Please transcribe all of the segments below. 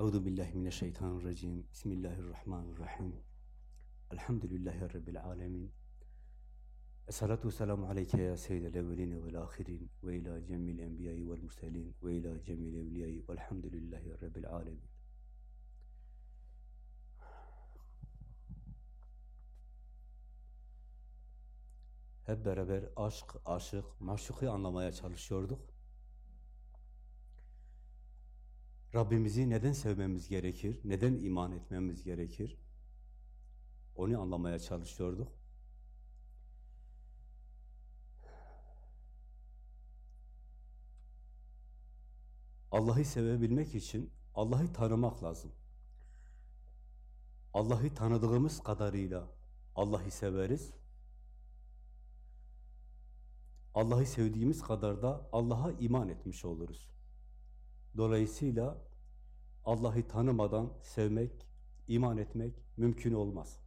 Euzu billahi mineşşeytanirracim. Bismillahirrahmanirrahim. Elhamdülillahi rabbil alamin. Esselatu vesselamu aleyke ya seyyidel evvelin ve'l ahirin ve ila cemil enbiya'i ve'l murselin ve ila cemil evliya'i ve'lhamdülillahi rabbil alamin. Hep beraber aşk, aşık, maşuku anlamaya çalışıyorduk. Rabbimizi neden sevmemiz gerekir? Neden iman etmemiz gerekir? Onu anlamaya çalışıyorduk. Allah'ı sevebilmek için Allah'ı tanımak lazım. Allah'ı tanıdığımız kadarıyla Allah'ı severiz. Allah'ı sevdiğimiz kadar da Allah'a iman etmiş oluruz. Dolayısıyla Allah'ı tanımadan sevmek, iman etmek mümkün olmaz.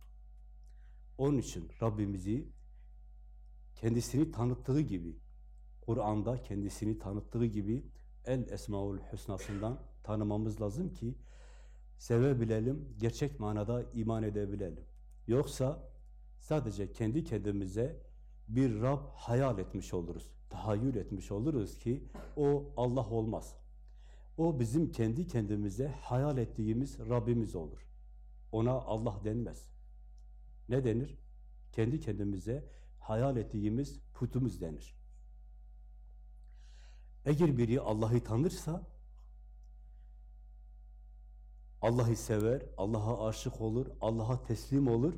Onun için Rabbimizi kendisini tanıttığı gibi, Kur'an'da kendisini tanıttığı gibi El Esmaül Hüsna'sından tanımamız lazım ki sevebilelim, gerçek manada iman edebilelim. Yoksa sadece kendi kendimize bir Rab hayal etmiş oluruz, tahayyül etmiş oluruz ki o Allah olmaz. O bizim kendi kendimize hayal ettiğimiz Rabbimiz olur. Ona Allah denmez. Ne denir? Kendi kendimize hayal ettiğimiz putumuz denir. Eğer biri Allah'ı tanırsa, Allah'ı sever, Allah'a aşık olur, Allah'a teslim olur,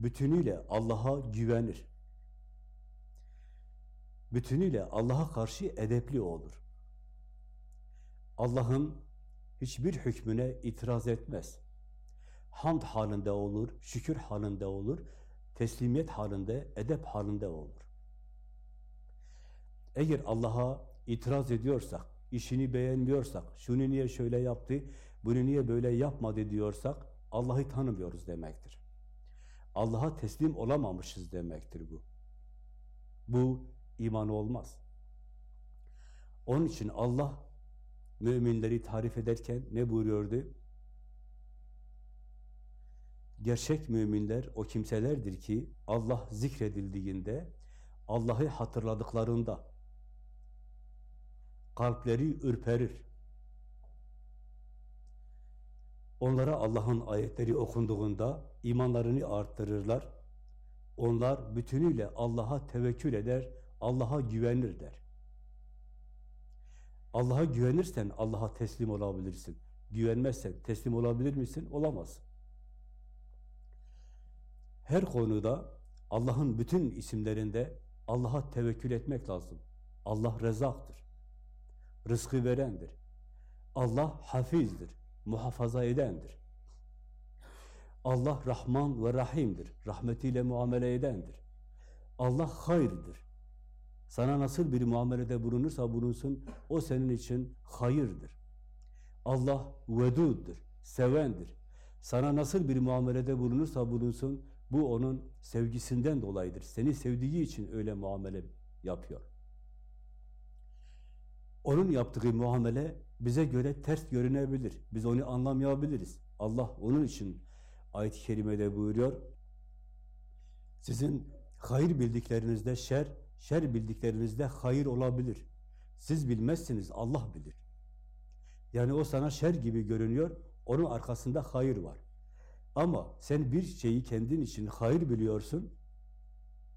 bütünüyle Allah'a güvenir. Bütünüyle Allah'a karşı edepli olur. Allah'ın hiçbir hükmüne itiraz etmez. Hamd halinde olur, şükür halinde olur, teslimiyet halinde, edep halinde olur. Eğer Allah'a itiraz ediyorsak, işini beğenmiyorsak, şunu niye şöyle yaptı, bunu niye böyle yapmadı diyorsak, Allah'ı tanımıyoruz demektir. Allah'a teslim olamamışız demektir bu. Bu iman olmaz. Onun için Allah müminleri tarif ederken ne buyuruyordu? Gerçek müminler o kimselerdir ki Allah zikredildiğinde, Allah'ı hatırladıklarında kalpleri ürperir. Onlara Allah'ın ayetleri okunduğunda imanlarını arttırırlar. Onlar bütünüyle Allah'a tevekkül eder, Allah'a güvenir der. Allah'a güvenirsen Allah'a teslim olabilirsin. Güvenmezsen teslim olabilir misin? Olamazsın. Her konuda Allah'ın bütün isimlerinde Allah'a tevekkül etmek lazım. Allah rezaktır. Rızkı verendir. Allah hafizdir. Muhafaza edendir. Allah Rahman ve Rahim'dir. Rahmetiyle muamele edendir. Allah hayırdır. Sana nasıl bir muamelede bulunursa bulunsun, o senin için hayırdır. Allah veduddur, sevendir. Sana nasıl bir muamelede bulunursa bulunsun, bu onun sevgisinden dolayıdır. Seni sevdiği için öyle muamele yapıyor. Onun yaptığı muamele bize göre ters görünebilir. Biz onu anlamayabiliriz. Allah onun için ayet-i kerimede buyuruyor. Sizin hayır bildiklerinizde şer, şer bildiklerinizde hayır olabilir. Siz bilmezsiniz, Allah bilir. Yani o sana şer gibi görünüyor, onun arkasında hayır var. Ama sen bir şeyi kendin için hayır biliyorsun,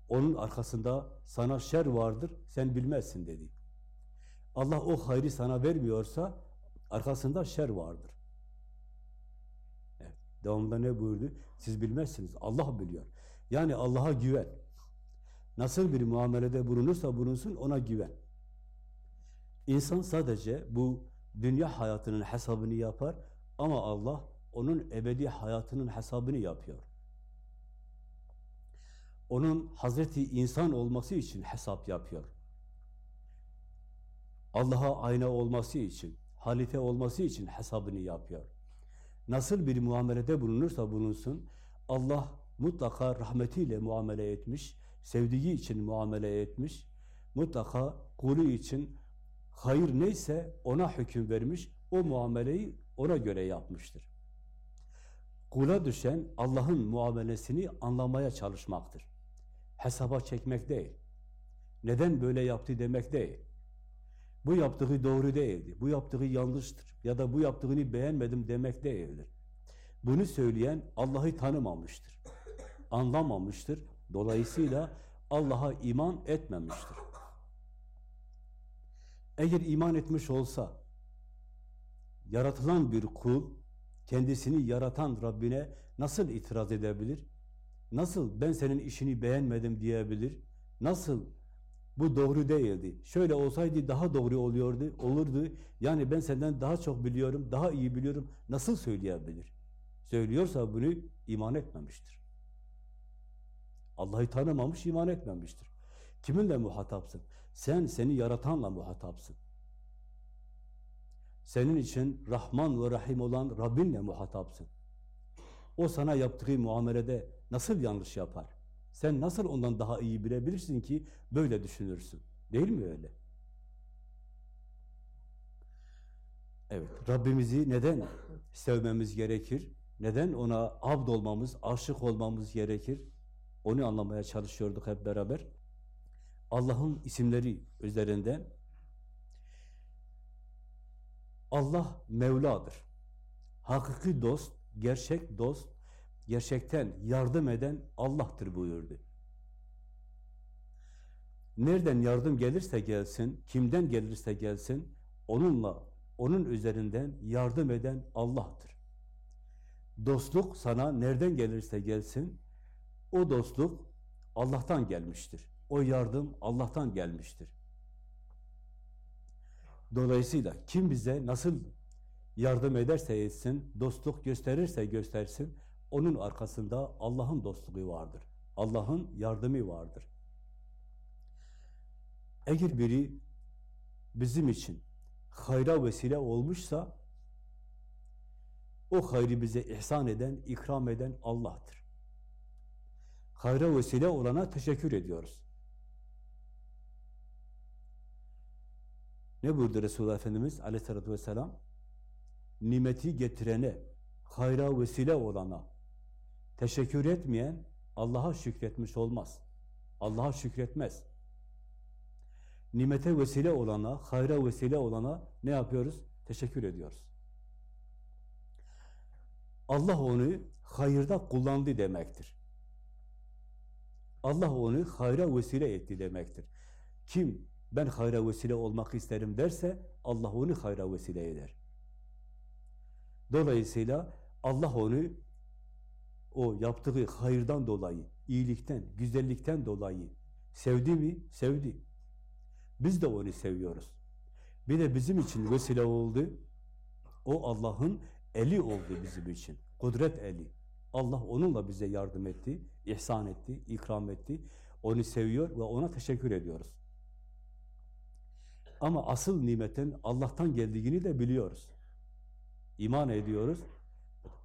onun arkasında sana şer vardır, sen bilmezsin dedi. Allah o hayrı sana vermiyorsa, arkasında şer vardır. Evet, devamında ne buyurdu? Siz bilmezsiniz, Allah biliyor. Yani Allah'a güven. Nasıl bir muamelede bulunursa bulunsun ona güven. İnsan sadece bu dünya hayatının hesabını yapar ama Allah onun ebedi hayatının hesabını yapıyor. Onun Hazreti insan olması için hesap yapıyor. Allah'a ayna olması için, halife olması için hesabını yapıyor. Nasıl bir muamelede bulunursa bulunsun, Allah mutlaka rahmetiyle muamele etmiş, sevdiği için muamele etmiş, mutlaka kulu için hayır neyse ona hüküm vermiş, o muameleyi ona göre yapmıştır. Kula düşen Allah'ın muamelesini anlamaya çalışmaktır. Hesaba çekmek değil. Neden böyle yaptı demek değil. Bu yaptığı doğru değildi. Bu yaptığı yanlıştır. Ya da bu yaptığını beğenmedim demek değildir. Bunu söyleyen Allah'ı tanımamıştır. Anlamamıştır. Dolayısıyla Allah'a iman etmemiştir. Eğer iman etmiş olsa, yaratılan bir kul, kendisini yaratan Rabbine nasıl itiraz edebilir? Nasıl ben senin işini beğenmedim diyebilir? Nasıl bu doğru değildi? Şöyle olsaydı daha doğru oluyordu, olurdu. Yani ben senden daha çok biliyorum, daha iyi biliyorum. Nasıl söyleyebilir? Söylüyorsa bunu iman etmemiştir. Allah'ı tanımamış, iman etmemiştir. Kiminle muhatapsın? Sen seni yaratanla muhatapsın. Senin için Rahman ve Rahim olan Rabbinle muhatapsın. O sana yaptığı muamelede nasıl yanlış yapar? Sen nasıl ondan daha iyi bilebilirsin ki böyle düşünürsün? Değil mi öyle? Evet, Rabbimizi neden sevmemiz gerekir? Neden ona abd olmamız, aşık olmamız gerekir? Onu anlamaya çalışıyorduk hep beraber. Allah'ın isimleri üzerinden Allah Mevla'dır. Hakiki dost, gerçek dost, gerçekten yardım eden Allah'tır buyurdu. Nereden yardım gelirse gelsin, kimden gelirse gelsin, onunla, onun üzerinden yardım eden Allah'tır. Dostluk sana nereden gelirse gelsin, o dostluk Allah'tan gelmiştir. O yardım Allah'tan gelmiştir. Dolayısıyla kim bize nasıl yardım ederse etsin, dostluk gösterirse göstersin, onun arkasında Allah'ın dostluğu vardır. Allah'ın yardımı vardır. Eğer biri bizim için hayra vesile olmuşsa, o hayrı bize ihsan eden, ikram eden Allah'tır. Hayra vesile olana teşekkür ediyoruz. Ne buyurdu Resulullah Efendimiz aleyhissalatü vesselam? Nimeti getirene, hayra vesile olana teşekkür etmeyen Allah'a şükretmiş olmaz. Allah'a şükretmez. Nimete vesile olana, hayra vesile olana ne yapıyoruz? Teşekkür ediyoruz. Allah onu hayırda kullandı demektir. Allah onu hayra vesile etti demektir. Kim ben hayra vesile olmak isterim derse Allah onu hayra vesile eder. Dolayısıyla Allah onu o yaptığı hayırdan dolayı, iyilikten, güzellikten dolayı sevdi mi? Sevdi. Biz de onu seviyoruz. Bir de bizim için vesile oldu. O Allah'ın eli oldu bizim için. Kudret eli. Allah onunla bize yardım etti, ihsan etti, ikram etti. Onu seviyor ve ona teşekkür ediyoruz. Ama asıl nimetin Allah'tan geldiğini de biliyoruz. İman ediyoruz.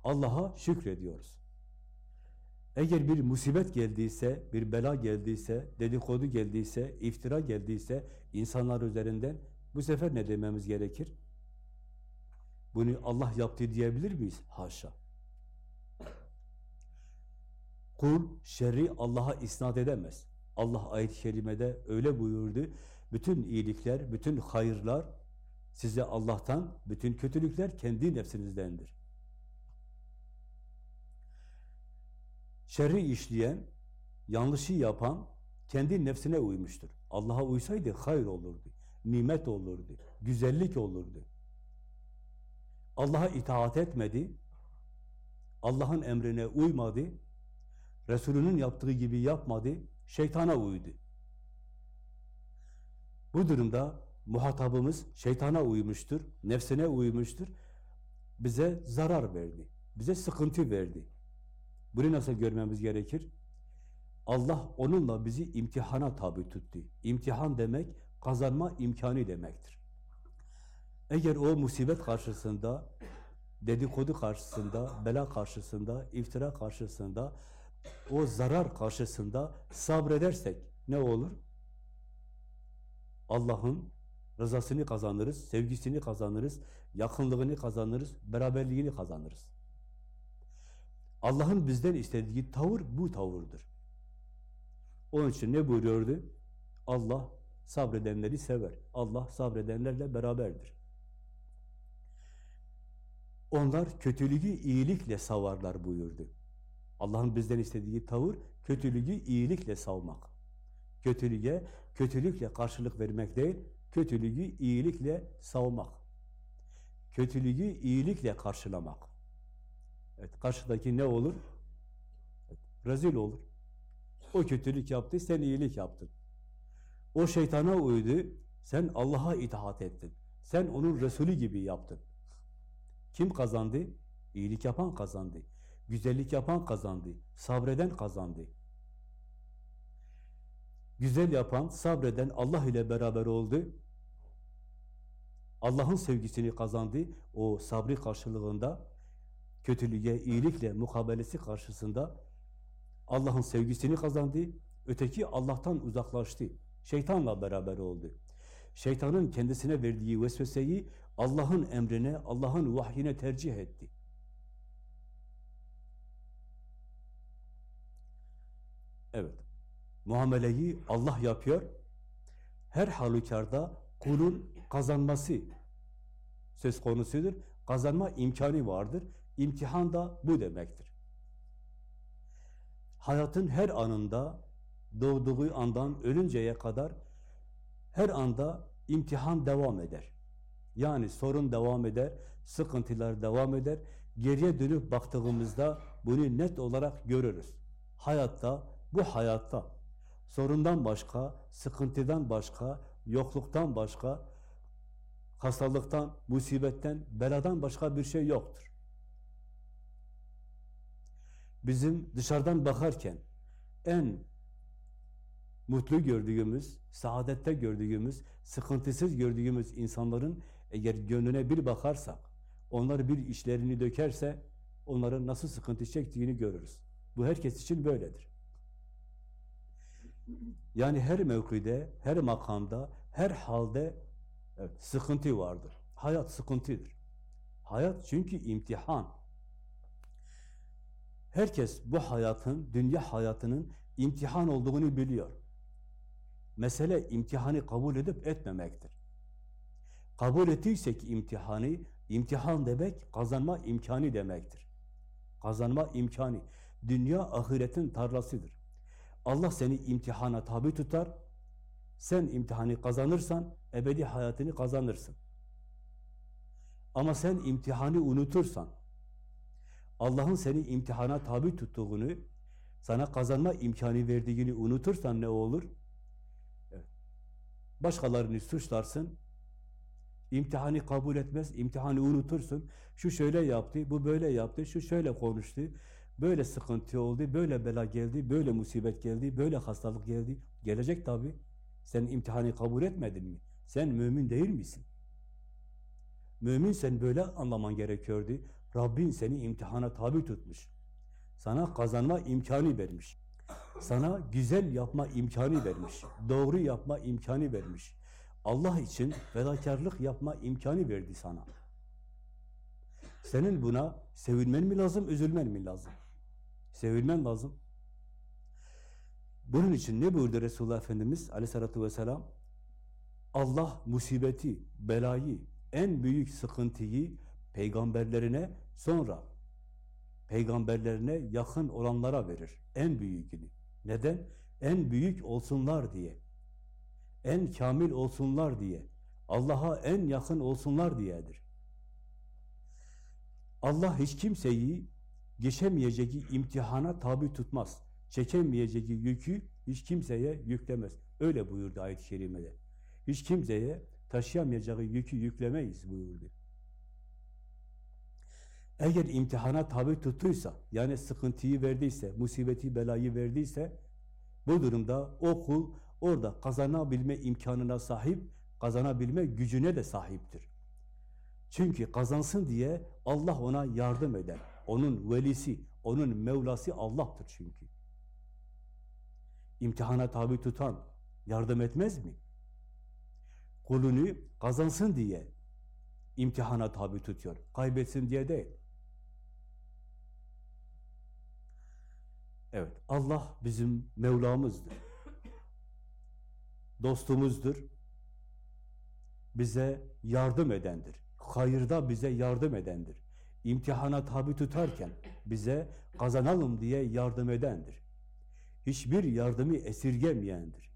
Allah'a şükrediyoruz. Eğer bir musibet geldiyse, bir bela geldiyse, dedikodu geldiyse, iftira geldiyse insanlar üzerinden bu sefer ne dememiz gerekir? Bunu Allah yaptı diyebilir miyiz? Haşa. Kul şerri Allah'a isnat edemez. Allah ayet-i kerimede öyle buyurdu. Bütün iyilikler, bütün hayırlar size Allah'tan, bütün kötülükler kendi nefsinizdendir. Şerri işleyen, yanlışı yapan kendi nefsine uymuştur. Allah'a uysaydı hayır olurdu, nimet olurdu, güzellik olurdu. Allah'a itaat etmedi, Allah'ın emrine uymadı, Resulünün yaptığı gibi yapmadı, şeytana uydu. Bu durumda muhatabımız şeytana uymuştur, nefsine uymuştur, bize zarar verdi, bize sıkıntı verdi. Bunu nasıl görmemiz gerekir? Allah onunla bizi imtihana tabi tuttu. İmtihan demek, kazanma imkanı demektir. Eğer o musibet karşısında, dedikodu karşısında, bela karşısında, iftira karşısında, o zarar karşısında sabredersek ne olur? Allah'ın rızasını kazanırız, sevgisini kazanırız, yakınlığını kazanırız, beraberliğini kazanırız. Allah'ın bizden istediği tavır bu tavırdır. Onun için ne buyuruyordu? Allah sabredenleri sever. Allah sabredenlerle beraberdir. Onlar kötülüğü iyilikle savarlar buyurdu. Allah'ın bizden istediği tavır kötülüğü iyilikle savmak. Kötülüğe kötülükle karşılık vermek değil, kötülüğü iyilikle savmak. Kötülüğü iyilikle karşılamak. Evet, karşıdaki ne olur? Evet, rezil olur. O kötülük yaptı, sen iyilik yaptın. O şeytana uydu, sen Allah'a itaat ettin. Sen onun Resulü gibi yaptın. Kim kazandı? İyilik yapan kazandı. Güzellik yapan kazandı. Sabreden kazandı. Güzel yapan, sabreden Allah ile beraber oldu. Allah'ın sevgisini kazandı. O sabri karşılığında, kötülüğe, iyilikle mukabelesi karşısında Allah'ın sevgisini kazandı. Öteki Allah'tan uzaklaştı. Şeytanla beraber oldu. Şeytanın kendisine verdiği vesveseyi Allah'ın emrine, Allah'ın vahyine tercih etti. Evet. Muameleyi Allah yapıyor. Her halükarda kulun kazanması söz konusudur. Kazanma imkanı vardır. İmtihan da bu demektir. Hayatın her anında doğduğu andan ölünceye kadar her anda imtihan devam eder. Yani sorun devam eder, sıkıntılar devam eder. Geriye dönüp baktığımızda bunu net olarak görürüz. Hayatta, bu hayatta sorundan başka, sıkıntıdan başka, yokluktan başka, hastalıktan, musibetten, beladan başka bir şey yoktur. Bizim dışarıdan bakarken en mutlu gördüğümüz, saadette gördüğümüz, sıkıntısız gördüğümüz insanların eğer gönlüne bir bakarsak, onlar bir işlerini dökerse, onların nasıl sıkıntı çektiğini görürüz. Bu herkes için böyledir. Yani her mevkide, her makamda, her halde evet, sıkıntı vardır. Hayat sıkıntıdır. Hayat çünkü imtihan. Herkes bu hayatın, dünya hayatının imtihan olduğunu biliyor. Mesele imtihanı kabul edip etmemektir. Kabul ettiysek imtihanı, imtihan demek kazanma imkanı demektir. Kazanma imkanı. Dünya ahiretin tarlasıdır. Allah seni imtihana tabi tutar. Sen imtihanı kazanırsan ebedi hayatını kazanırsın. Ama sen imtihanı unutursan, Allah'ın seni imtihana tabi tuttuğunu, sana kazanma imkanı verdiğini unutursan ne olur? Başkalarını suçlarsın, imtihanı kabul etmez, imtihanı unutursun. Şu şöyle yaptı, bu böyle yaptı, şu şöyle konuştu, böyle sıkıntı oldu, böyle bela geldi, böyle musibet geldi, böyle hastalık geldi. Gelecek tabi. Sen imtihanı kabul etmedin mi? Sen mümin değil misin? Mümin sen böyle anlaman gerekiyordu. Rabbin seni imtihana tabi tutmuş. Sana kazanma imkanı vermiş. Sana güzel yapma imkanı vermiş. Doğru yapma imkanı vermiş. Allah için fedakarlık yapma imkanı verdi sana. Senin buna sevinmen mi lazım, üzülmen mi lazım? Sevinmen lazım. Bunun için ne buyurdu Resulullah Efendimiz aleyhissalatü vesselam? Allah musibeti, belayı, en büyük sıkıntıyı peygamberlerine sonra peygamberlerine yakın olanlara verir. En büyüğünü. Neden? En büyük olsunlar diye. En kamil olsunlar diye. Allah'a en yakın olsunlar diyedir. Allah hiç kimseyi geçemeyeceği imtihana tabi tutmaz. Çekemeyeceği yükü hiç kimseye yüklemez. Öyle buyurdu ayet-i kerimede. Hiç kimseye taşıyamayacağı yükü yüklemeyiz buyurdu. Eğer imtihana tabi tuttuysa, yani sıkıntıyı verdiyse, musibeti, belayı verdiyse, bu durumda o kul orada kazanabilme imkanına sahip, kazanabilme gücüne de sahiptir. Çünkü kazansın diye Allah ona yardım eder. Onun velisi, onun Mevlası Allah'tır çünkü. İmtihana tabi tutan yardım etmez mi? Kulunu kazansın diye imtihana tabi tutuyor. Kaybetsin diye değil. Evet, Allah bizim Mevlamızdır. Dostumuzdur. Bize yardım edendir. Hayırda bize yardım edendir. İmtihana tabi tutarken bize kazanalım diye yardım edendir. Hiçbir yardımı esirgemeyendir.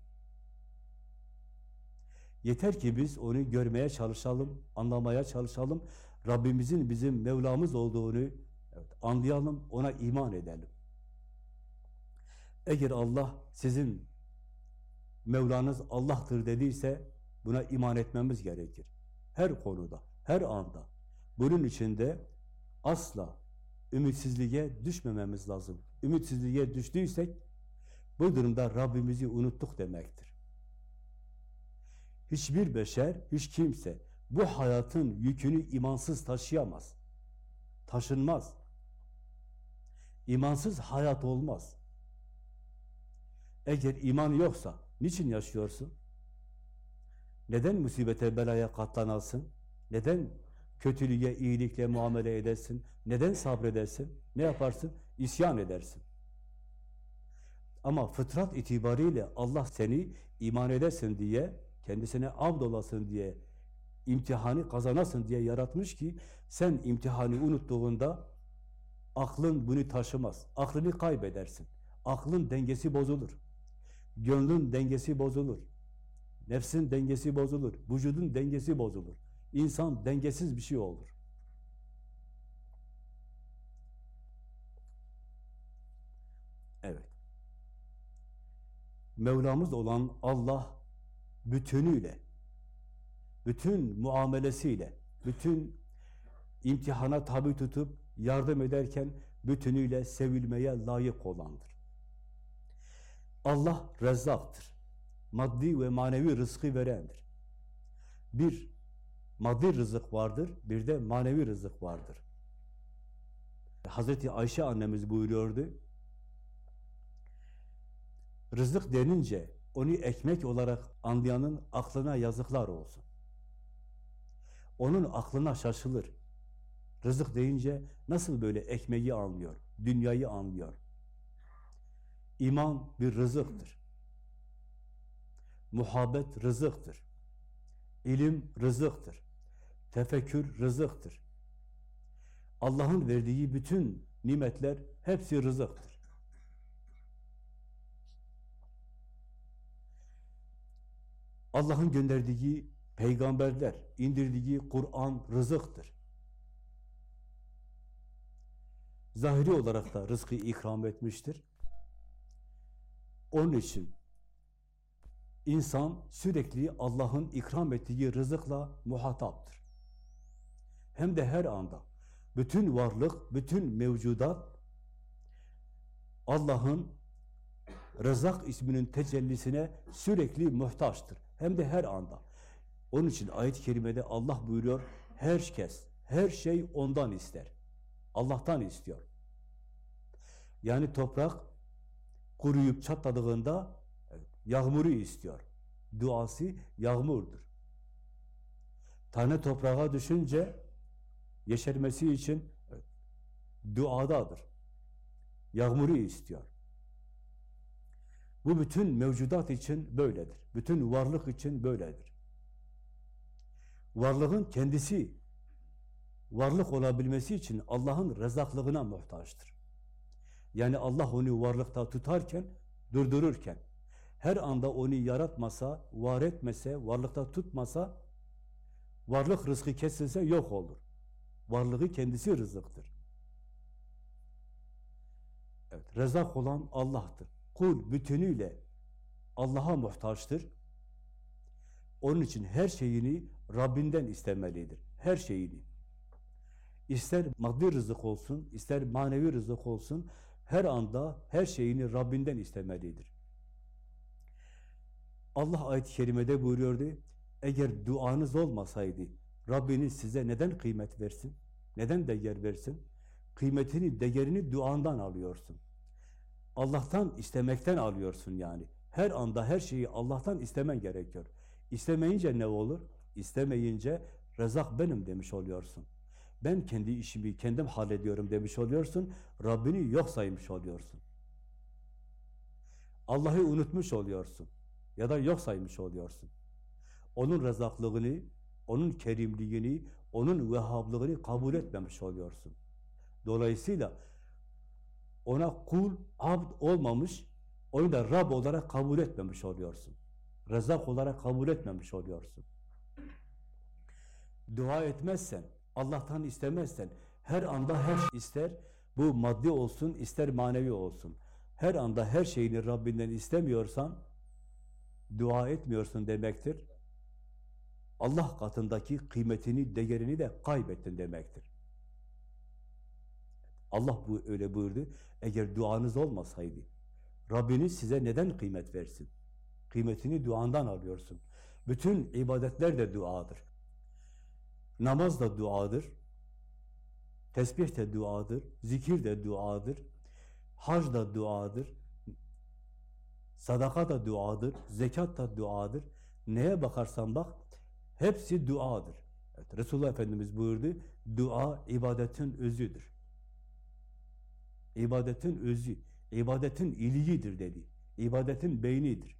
Yeter ki biz onu görmeye çalışalım, anlamaya çalışalım. Rabbimizin bizim Mevlamız olduğunu evet, anlayalım, ona iman edelim. Eğer Allah sizin Mevlanız Allah'tır dediyse buna iman etmemiz gerekir. Her konuda, her anda. Bunun içinde asla ümitsizliğe düşmememiz lazım. Ümitsizliğe düştüysek bu durumda Rabbimizi unuttuk demektir. Hiçbir beşer, hiç kimse bu hayatın yükünü imansız taşıyamaz. Taşınmaz. İmansız hayat olmaz. Eğer iman yoksa niçin yaşıyorsun? Neden musibete, belaya katlanasın? Neden kötülüğe, iyilikle muamele edersin? Neden sabredersin? Ne yaparsın? İsyan edersin. Ama fıtrat itibariyle Allah seni iman edesin diye, kendisine abd olasın diye, imtihanı kazanasın diye yaratmış ki sen imtihanı unuttuğunda aklın bunu taşımaz. Aklını kaybedersin. Aklın dengesi bozulur. Gönlün dengesi bozulur. Nefsin dengesi bozulur. Vücudun dengesi bozulur. İnsan dengesiz bir şey olur. Evet. Mevlamız olan Allah bütünüyle, bütün muamelesiyle, bütün imtihana tabi tutup yardım ederken bütünüyle sevilmeye layık olandır. Allah rezzaktır. Maddi ve manevi rızkı verendir. Bir maddi rızık vardır, bir de manevi rızık vardır. Hazreti Ayşe annemiz buyuruyordu. Rızık denince onu ekmek olarak anlayanın aklına yazıklar olsun. Onun aklına şaşılır. Rızık deyince nasıl böyle ekmeği anlıyor, dünyayı anlıyor. İman bir rızıktır. Muhabbet rızıktır. İlim rızıktır. Tefekkür rızıktır. Allah'ın verdiği bütün nimetler hepsi rızıktır. Allah'ın gönderdiği peygamberler, indirdiği Kur'an rızıktır. Zahiri olarak da rızkı ikram etmiştir. Onun için insan sürekli Allah'ın ikram ettiği rızıkla muhataptır. Hem de her anda. Bütün varlık, bütün mevcudat Allah'ın Rızak isminin tecellisine sürekli muhtaçtır. Hem de her anda. Onun için ayet-i kerimede Allah buyuruyor, herkes, her şey ondan ister. Allah'tan istiyor. Yani toprak kuruyup çatladığında yağmuru istiyor. Duası yağmurdur. Tane toprağa düşünce yeşermesi için duadadır. Yağmuru istiyor. Bu bütün mevcudat için böyledir. Bütün varlık için böyledir. Varlığın kendisi varlık olabilmesi için Allah'ın rezaklığına muhtaçtır. Yani Allah onu varlıkta tutarken, durdururken, her anda onu yaratmasa, var etmese, varlıkta tutmasa, varlık rızkı kesilse yok olur. Varlığı kendisi rızıktır. Evet, rezak olan Allah'tır. Kul bütünüyle Allah'a muhtaçtır. Onun için her şeyini Rabbinden istemelidir. Her şeyini. İster maddi rızık olsun, ister manevi rızık olsun, her anda her şeyini Rabbinden istemelidir. Allah ayet-i kerimede buyuruyordu, eğer duanız olmasaydı, Rabbiniz size neden kıymet versin? Neden değer versin? Kıymetini, değerini duandan alıyorsun. Allah'tan istemekten alıyorsun yani. Her anda her şeyi Allah'tan istemen gerekiyor. İstemeyince ne olur? İstemeyince Rezak benim demiş oluyorsun. Ben kendi işimi kendim hallediyorum demiş oluyorsun. Rabbini yok saymış oluyorsun. Allah'ı unutmuş oluyorsun. Ya da yok saymış oluyorsun. Onun rezaklığını, onun kerimliğini, onun vehhablığını kabul etmemiş oluyorsun. Dolayısıyla ona kul, abd olmamış, onu da Rab olarak kabul etmemiş oluyorsun. Rezak olarak kabul etmemiş oluyorsun. Dua etmezsen, Allah'tan istemezsen, her anda her şey ister, bu maddi olsun, ister manevi olsun. Her anda her şeyini Rabbinden istemiyorsan, dua etmiyorsun demektir. Allah katındaki kıymetini, değerini de kaybettin demektir. Allah bu öyle buyurdu. Eğer duanız olmasaydı, Rabbiniz size neden kıymet versin? Kıymetini duandan alıyorsun. Bütün ibadetler de duadır. Namaz da duadır. Tesbih de duadır. Zikir de duadır. Hac da duadır. Sadaka da duadır. Zekat da duadır. Neye bakarsan bak, hepsi duadır. Evet, Resulullah Efendimiz buyurdu, dua ibadetin özüdür. İbadetin özü, ibadetin iliğidir dedi. İbadetin beynidir.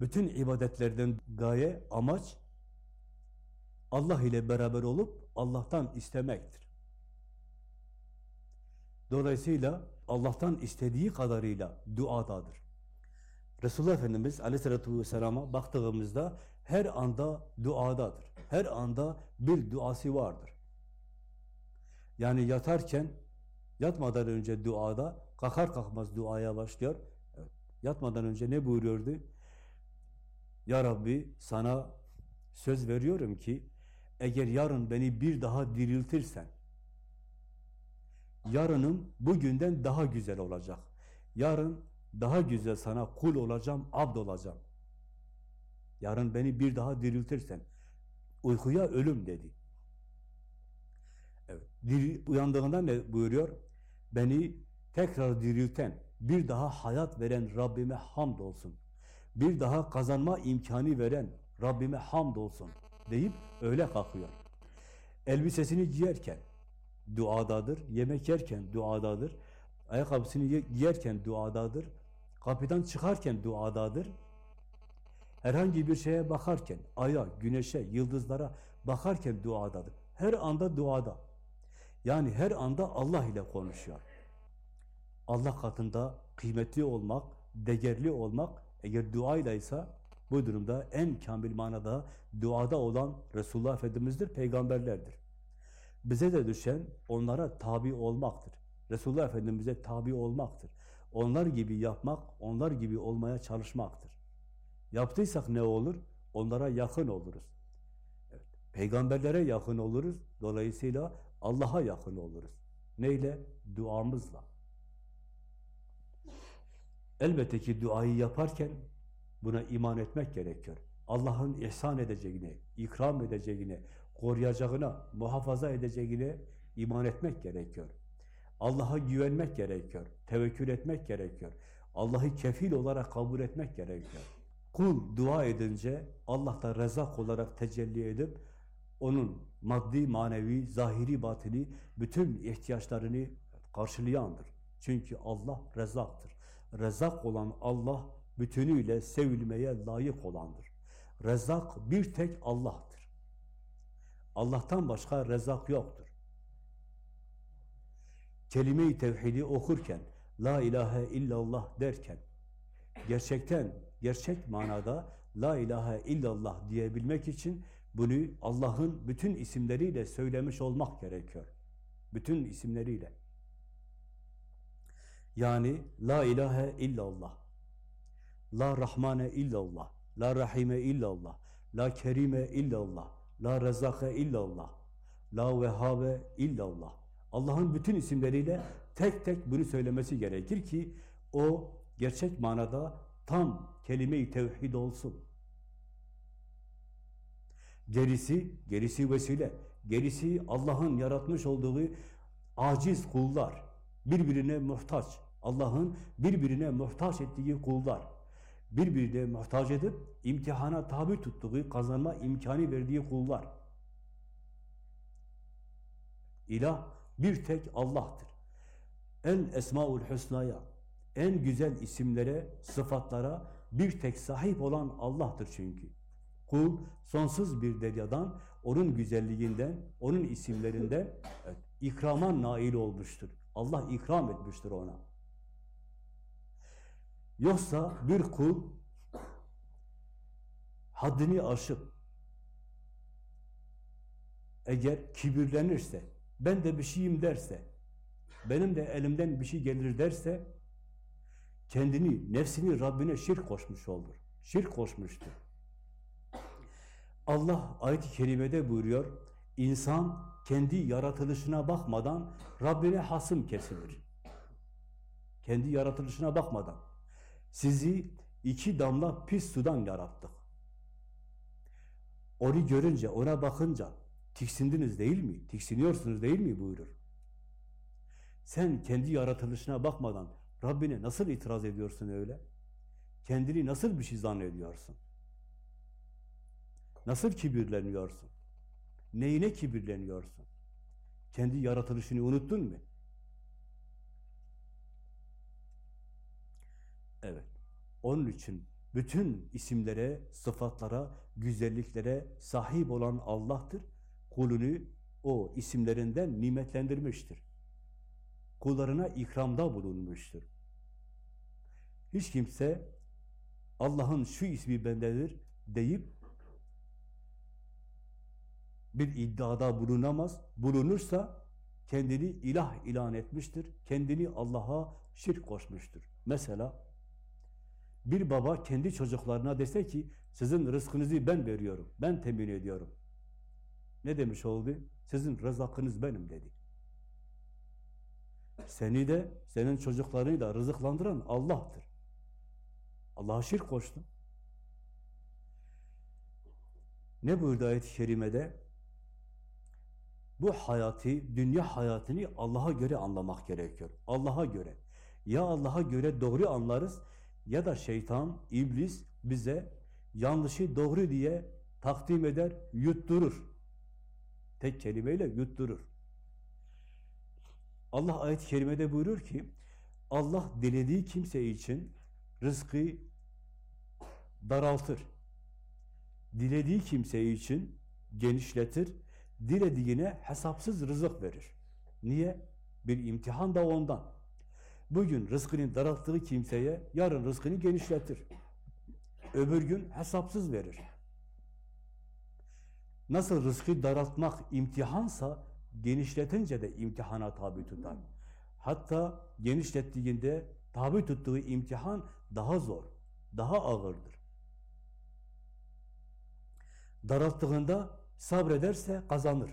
Bütün ibadetlerden gaye, amaç Allah ile beraber olup Allah'tan istemektir. Dolayısıyla Allah'tan istediği kadarıyla duadadır. Resulullah Efendimiz Aleyhisselatü Vesselam'a baktığımızda her anda duadadır. Her anda bir duası vardır. Yani yatarken, yatmadan önce duada, kalkar kalkmaz duaya başlıyor. Yatmadan önce ne buyuruyordu? Ya Rabbi sana söz veriyorum ki eğer yarın beni bir daha diriltirsen yarınım bugünden daha güzel olacak. Yarın daha güzel sana kul olacağım, abd olacağım. Yarın beni bir daha diriltirsen uykuya ölüm dedi. Evet. Diri, uyandığında ne buyuruyor? Beni tekrar dirilten, bir daha hayat veren Rabbime hamd olsun. Bir daha kazanma imkanı veren Rabbime hamd olsun deyip öyle kalkıyor. Elbisesini giyerken duadadır, yemek yerken duadadır, ayakkabısını giyerken duadadır, kapıdan çıkarken duadadır, herhangi bir şeye bakarken, aya, güneşe, yıldızlara bakarken duadadır. Her anda duada. Yani her anda Allah ile konuşuyor. Allah katında kıymetli olmak, değerli olmak eğer duayla ise bu durumda en kamil manada duada olan Resulullah Efendimiz'dir, peygamberlerdir. Bize de düşen onlara tabi olmaktır. Resulullah Efendimiz'e tabi olmaktır. Onlar gibi yapmak, onlar gibi olmaya çalışmaktır. Yaptıysak ne olur? Onlara yakın oluruz. Evet, peygamberlere yakın oluruz. Dolayısıyla Allah'a yakın oluruz. Neyle? Duamızla. Elbette ki duayı yaparken buna iman etmek gerekiyor. Allah'ın ihsan edeceğine, ikram edeceğine, koruyacağına, muhafaza edeceğine iman etmek gerekiyor. Allah'a güvenmek gerekiyor. Tevekkül etmek gerekiyor. Allah'ı kefil olarak kabul etmek gerekiyor. Kul dua edince Allah da rezak olarak tecelli edip onun maddi, manevi, zahiri, batini bütün ihtiyaçlarını karşılayandır. Çünkü Allah rezaktır. Rezak olan Allah bütünüyle sevilmeye layık olandır. Rezak bir tek Allah'tır. Allah'tan başka rezak yoktur. Kelime-i tevhidi okurken, la ilahe illallah derken, gerçekten, gerçek manada la ilahe illallah diyebilmek için bunu Allah'ın bütün isimleriyle söylemiş olmak gerekiyor. Bütün isimleriyle. Yani la ilahe illallah, la rahmane illallah, la rahime illallah, la kerime illallah, la rezake illallah, la vehhabe illallah. Allah'ın bütün isimleriyle tek tek bunu söylemesi gerekir ki o gerçek manada tam kelime-i tevhid olsun. Gerisi, gerisi vesile. Gerisi Allah'ın yaratmış olduğu aciz kullar. Birbirine muhtaç. Allah'ın birbirine muhtaç ettiği kullar. birbirine muhtaç edip imtihana tabi tuttuğu, kazanma imkanı verdiği kullar. İlah bir tek Allah'tır. En esmaul husnaya, en güzel isimlere, sıfatlara bir tek sahip olan Allah'tır çünkü. Kul sonsuz bir deryadan, onun güzelliğinden, onun isimlerinden evet, ikrama nail olmuştur. Allah ikram etmiştir ona. Yoksa bir kul haddini aşıp eğer kibirlenirse, ben de bir şeyim derse, benim de elimden bir şey gelir derse, kendini, nefsini Rabbine şirk koşmuş olur. Şirk koşmuştur. Allah ayet-i kerimede buyuruyor, insan kendi yaratılışına bakmadan Rabbine hasım kesilir. Kendi yaratılışına bakmadan. Sizi iki damla pis sudan yarattık. Onu görünce, ona bakınca tiksindiniz değil mi? Tiksiniyorsunuz değil mi buyurur. Sen kendi yaratılışına bakmadan Rabbine nasıl itiraz ediyorsun öyle? Kendini nasıl bir şey zannediyorsun? Nasıl kibirleniyorsun? Neyine kibirleniyorsun? Kendi yaratılışını unuttun mu? Evet. Onun için bütün isimlere, sıfatlara, güzelliklere sahip olan Allah'tır. Kulunu o isimlerinden nimetlendirmiştir. Kullarına ikramda bulunmuştur. Hiç kimse Allah'ın şu ismi bendedir deyip bir iddiada bulunamaz. Bulunursa kendini ilah ilan etmiştir. Kendini Allah'a şirk koşmuştur. Mesela bir baba kendi çocuklarına dese ki sizin rızkınızı ben veriyorum, ben temin ediyorum. Ne demiş oldu? Sizin rızakınız benim dedi. Seni de, senin çocuklarını da rızıklandıran Allah'tır. Allah'a şirk koştun. Ne buyurdu ayet-i kerimede? Bu hayatı, dünya hayatını Allah'a göre anlamak gerekiyor. Allah'a göre. Ya Allah'a göre doğru anlarız ya da şeytan, iblis bize yanlışı doğru diye takdim eder, yutturur. Tek kelimeyle yutturur. Allah ayet-i kerimede buyurur ki Allah dilediği kimse için rızkı daraltır. Dilediği kimse için genişletir. Dilediğine hesapsız rızık verir. Niye? Bir imtihan da ondan. Bugün rızkını daralttığı kimseye yarın rızkını genişletir. Öbür gün hesapsız verir. Nasıl rızkı daraltmak imtihansa genişletince de imtihana tabi tutar. Hatta genişlettiğinde tabi tuttuğu imtihan daha zor, daha ağırdır. Daralttığında sabrederse kazanır.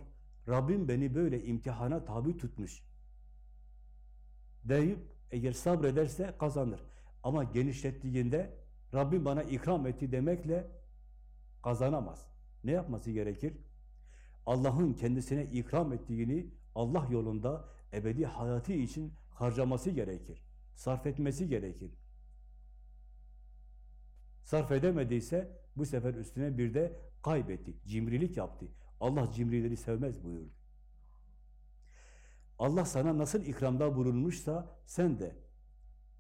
Rabbim beni böyle imtihana tabi tutmuş. Deyip eğer sabrederse kazanır. Ama genişlettiğinde Rabbim bana ikram etti demekle kazanamaz. Ne yapması gerekir? Allah'ın kendisine ikram ettiğini Allah yolunda ebedi hayatı için harcaması gerekir. Sarf etmesi gerekir. Sarf edemediyse bu sefer üstüne bir de kaybetti, cimrilik yaptı. Allah cimrileri sevmez buyurdu. Allah sana nasıl ikramda bulunmuşsa sen de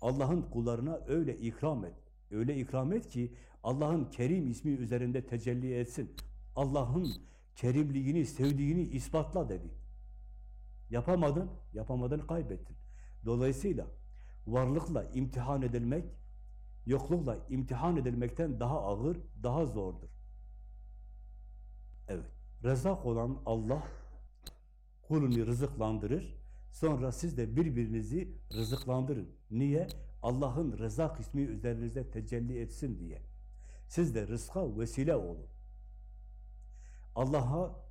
Allah'ın kullarına öyle ikram et. Öyle ikram et ki Allah'ın Kerim ismi üzerinde tecelli etsin. Allah'ın kerimliğini, sevdiğini ispatla dedi. Yapamadın, yapamadın kaybettin. Dolayısıyla varlıkla imtihan edilmek, yoklukla imtihan edilmekten daha ağır, daha zordur. Evet, rezak olan Allah kulunu rızıklandırır. Sonra siz de birbirinizi rızıklandırın. Niye? Allah'ın rızak ismi üzerinize tecelli etsin diye. Siz de rızka vesile olun. Allah'a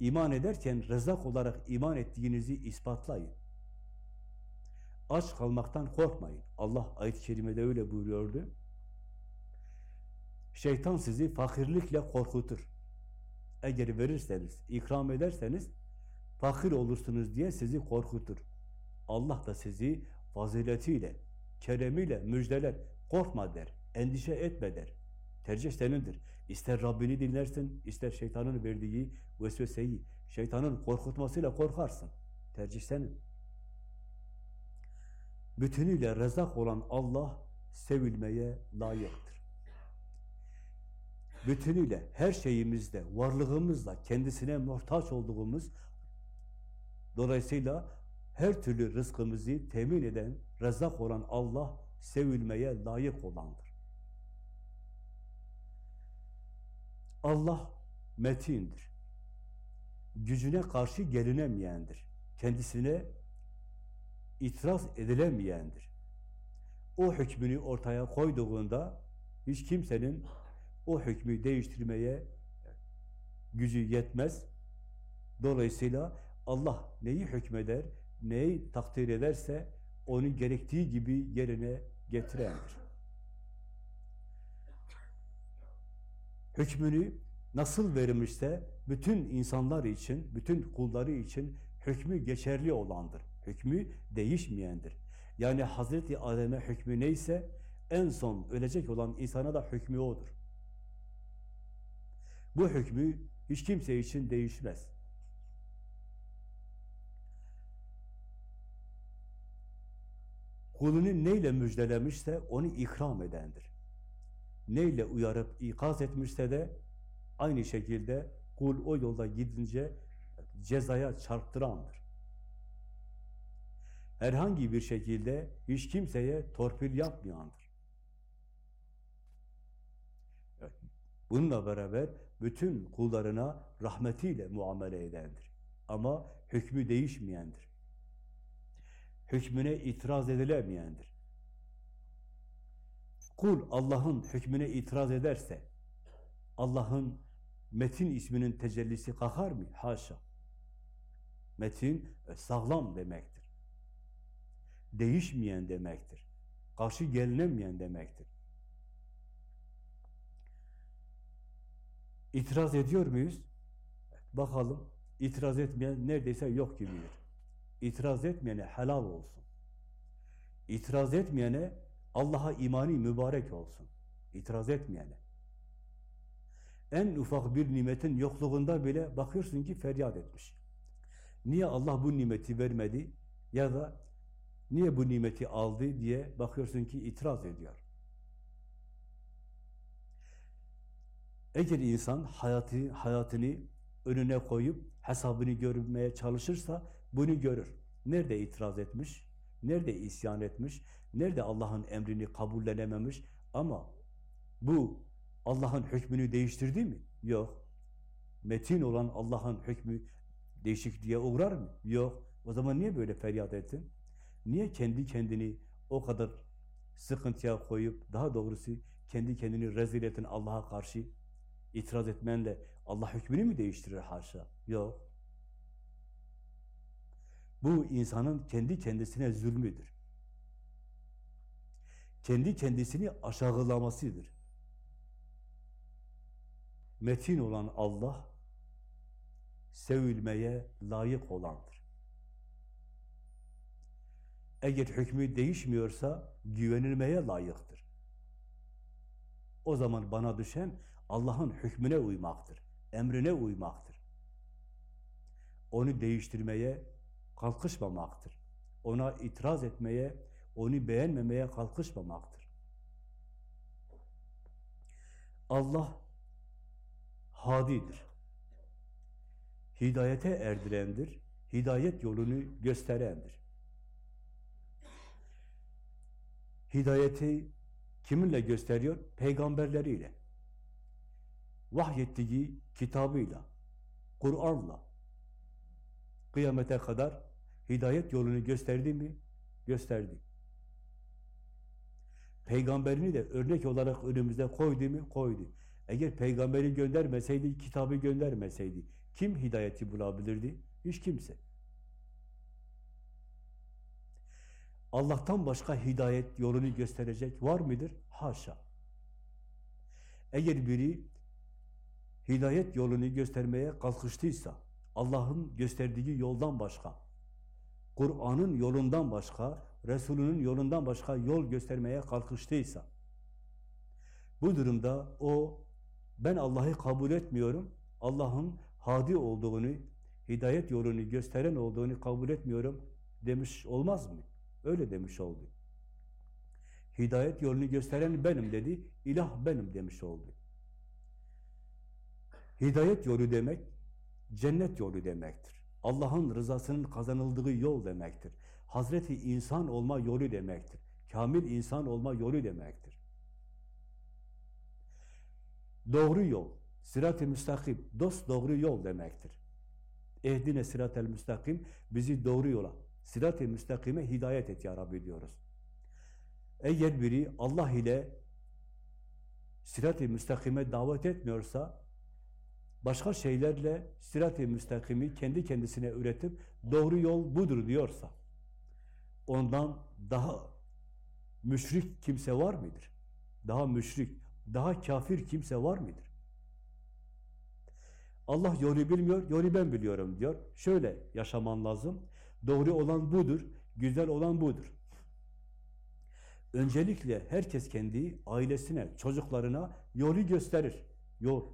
iman ederken rızak olarak iman ettiğinizi ispatlayın. Aç kalmaktan korkmayın. Allah ayet-i kerimede öyle buyuruyordu. Şeytan sizi fakirlikle korkutur. Eğer verirseniz, ikram ederseniz fakir olursunuz diye sizi korkutur. Allah da sizi faziletiyle, keremiyle müjdeler, korkma der. Endişe etme der. Tercih senindir. İster Rabbini dinlersin, ister şeytanın verdiği vesveseyi, şeytanın korkutmasıyla korkarsın. Tercih senin. Bütünüyle rezak olan Allah sevilmeye layıktır. Bütünüyle her şeyimizde, varlığımızla kendisine muhtaç olduğumuz dolayısıyla her türlü rızkımızı temin eden, rezak olan Allah sevilmeye layık olandır. Allah metindir. Gücüne karşı gelinemeyendir. Kendisine itiraz edilemeyendir. O hükmünü ortaya koyduğunda hiç kimsenin o hükmü değiştirmeye gücü yetmez. Dolayısıyla Allah neyi hükmeder, neyi takdir ederse onu gerektiği gibi yerine getirendir. Hükmünü nasıl vermişse bütün insanlar için, bütün kulları için hükmü geçerli olandır. Hükmü değişmeyendir. Yani Hazreti Adem'e hükmü neyse en son ölecek olan insana da hükmü odur. Bu hükmü hiç kimse için değişmez. Kulunu neyle müjdelemişse onu ikram edendir. Neyle uyarıp ikaz etmişse de aynı şekilde kul o yolda gidince cezaya çarptırandır. Herhangi bir şekilde hiç kimseye torpil yapmayandır. Evet. Bununla beraber bütün kullarına rahmetiyle muamele edendir. Ama hükmü değişmeyendir. Hükmüne itiraz edilemeyendir. Kul Allah'ın hükmüne itiraz ederse Allah'ın Metin isminin tecellisi kalkar mı? Haşa. Metin sağlam demektir. Değişmeyen demektir. Karşı gelinemeyen demektir. İtiraz ediyor muyuz? Bakalım. İtiraz etmeyen neredeyse yok gibidir. İtiraz etmeyene helal olsun. İtiraz etmeyene Allah'a imani mübarek olsun. İtiraz etmeyene. En ufak bir nimetin yokluğunda bile bakıyorsun ki feryat etmiş. Niye Allah bu nimeti vermedi ya da niye bu nimeti aldı diye bakıyorsun ki itiraz ediyor. Eğer insan hayatı, hayatını önüne koyup hesabını görmeye çalışırsa bunu görür. Nerede itiraz etmiş? Nerede isyan etmiş? Nerede Allah'ın emrini kabullenememiş? Ama bu Allah'ın hükmünü değiştirdi mi? Yok. Metin olan Allah'ın hükmü değişikliğe uğrar mı? Yok. O zaman niye böyle feryat ettin? Niye kendi kendini o kadar sıkıntıya koyup, daha doğrusu kendi kendini rezil ettin Allah'a karşı itiraz etmenle Allah hükmünü mü değiştirir haşa? Yok. Bu insanın kendi kendisine zulmüdür. Kendi kendisini aşağılamasıdır. Metin olan Allah sevilmeye layık olandır. Eğer hükmü değişmiyorsa güvenilmeye layıktır. O zaman bana düşen Allah'ın hükmüne uymaktır, emrine uymaktır. Onu değiştirmeye kalkışmamaktır. Ona itiraz etmeye, onu beğenmemeye kalkışmamaktır. Allah hadidir. Hidayete erdirendir. Hidayet yolunu gösterendir. Hidayeti kiminle gösteriyor? Peygamberleriyle. Vahyettiği kitabıyla, Kur'an'la. Kıyamete kadar hidayet yolunu gösterdi mi? Gösterdi. Peygamberini de örnek olarak önümüze koydu mu? Koydu. Eğer peygamberi göndermeseydi, kitabı göndermeseydi, kim hidayeti bulabilirdi? Hiç kimse. Allah'tan başka hidayet yolunu gösterecek var mıdır? Haşa. Eğer biri hidayet yolunu göstermeye kalkıştıysa, Allah'ın gösterdiği yoldan başka, Kur'an'ın yolundan başka, Resulünün yolundan başka yol göstermeye kalkıştıysa, Bu durumda o ben Allah'ı kabul etmiyorum. Allah'ın hadi olduğunu, hidayet yolunu gösteren olduğunu kabul etmiyorum demiş olmaz mı? Öyle demiş oldu. Hidayet yolunu gösteren benim dedi, ilah benim demiş oldu. Hidayet yolu demek, cennet yolu demektir. Allah'ın rızasının kazanıldığı yol demektir. Hazreti insan olma yolu demektir. Kamil insan olma yolu demektir. Doğru yol, sirat-ı müstakim, dost doğru yol demektir. Ehdine sirat-el müstakim, bizi doğru yola, sirat-ı müstakime hidayet et ya Rabbi diyoruz. Eğer biri Allah ile sirat-ı müstakime davet etmiyorsa, başka şeylerle sirat-ı müstakimi kendi kendisine üretip doğru yol budur diyorsa, ondan daha müşrik kimse var mıdır? Daha müşrik, daha kafir kimse var mıdır? Allah yolu bilmiyor, yolu ben biliyorum diyor. Şöyle yaşaman lazım. Doğru olan budur, güzel olan budur. Öncelikle herkes kendi ailesine, çocuklarına yolu gösterir. Yol.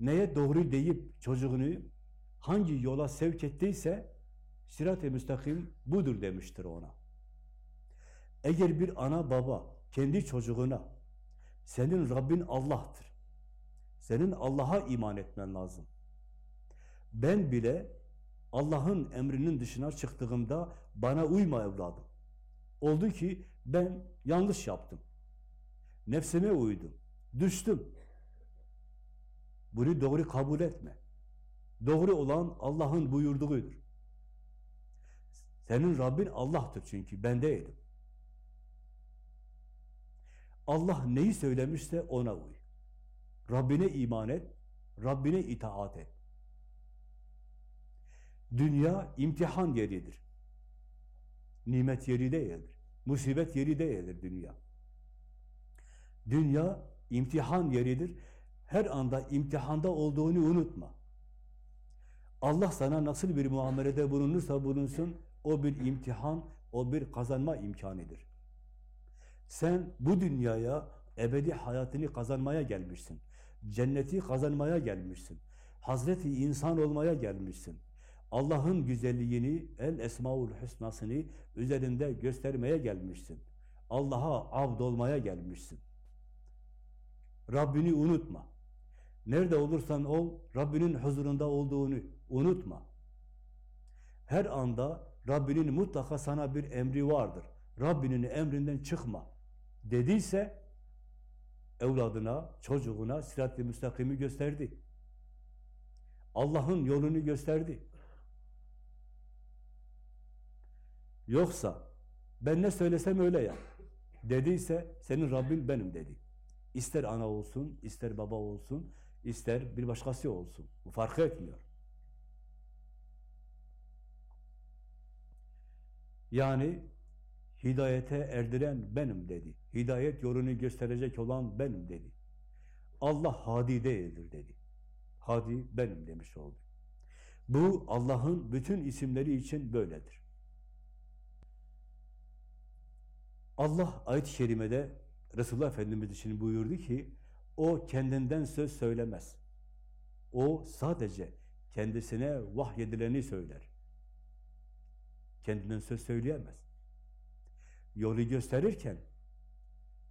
Neye doğru deyip çocuğunu hangi yola sevk ettiyse sirat-ı müstakim budur demiştir ona. Eğer bir ana baba kendi çocuğuna senin Rabbin Allah'tır. Senin Allah'a iman etmen lazım. Ben bile Allah'ın emrinin dışına çıktığımda bana uyma evladım. Oldu ki ben yanlış yaptım. Nefsime uydum. Düştüm. Bunu doğru kabul etme. Doğru olan Allah'ın buyurduğudur. Senin Rabbin Allah'tır çünkü ben değilim. Allah neyi söylemişse ona uy. Rabbine iman et, Rabbine itaat et. Dünya imtihan yeridir. Nimet yeri değildir. Musibet yeri değildir dünya. Dünya imtihan yeridir. Her anda imtihanda olduğunu unutma. Allah sana nasıl bir muamelede bulunursa bulunsun, o bir imtihan, o bir kazanma imkanıdır. Sen bu dünyaya ebedi hayatını kazanmaya gelmişsin. Cenneti kazanmaya gelmişsin. Hazreti insan olmaya gelmişsin. Allah'ın güzelliğini, el esmaul husnasını üzerinde göstermeye gelmişsin. Allah'a abd olmaya gelmişsin. Rabbini unutma. Nerede olursan ol, Rabbinin huzurunda olduğunu unutma. Her anda Rabbinin mutlaka sana bir emri vardır. Rabbinin emrinden çıkma dediyse evladına, çocuğuna sirat-i müstakimi gösterdi. Allah'ın yolunu gösterdi. Yoksa ben ne söylesem öyle ya dediyse senin Rabbin benim dedi. İster ana olsun, ister baba olsun, ister bir başkası olsun. Bu fark etmiyor. Yani hidayete erdiren benim dedi. Hidayet yolunu gösterecek olan benim dedi. Allah hadi değildir dedi. Hadi benim demiş oldu. Bu Allah'ın bütün isimleri için böyledir. Allah ayet-i kerimede Resulullah Efendimiz için buyurdu ki o kendinden söz söylemez. O sadece kendisine vahyedileni söyler. Kendinden söz söyleyemez. Yolu gösterirken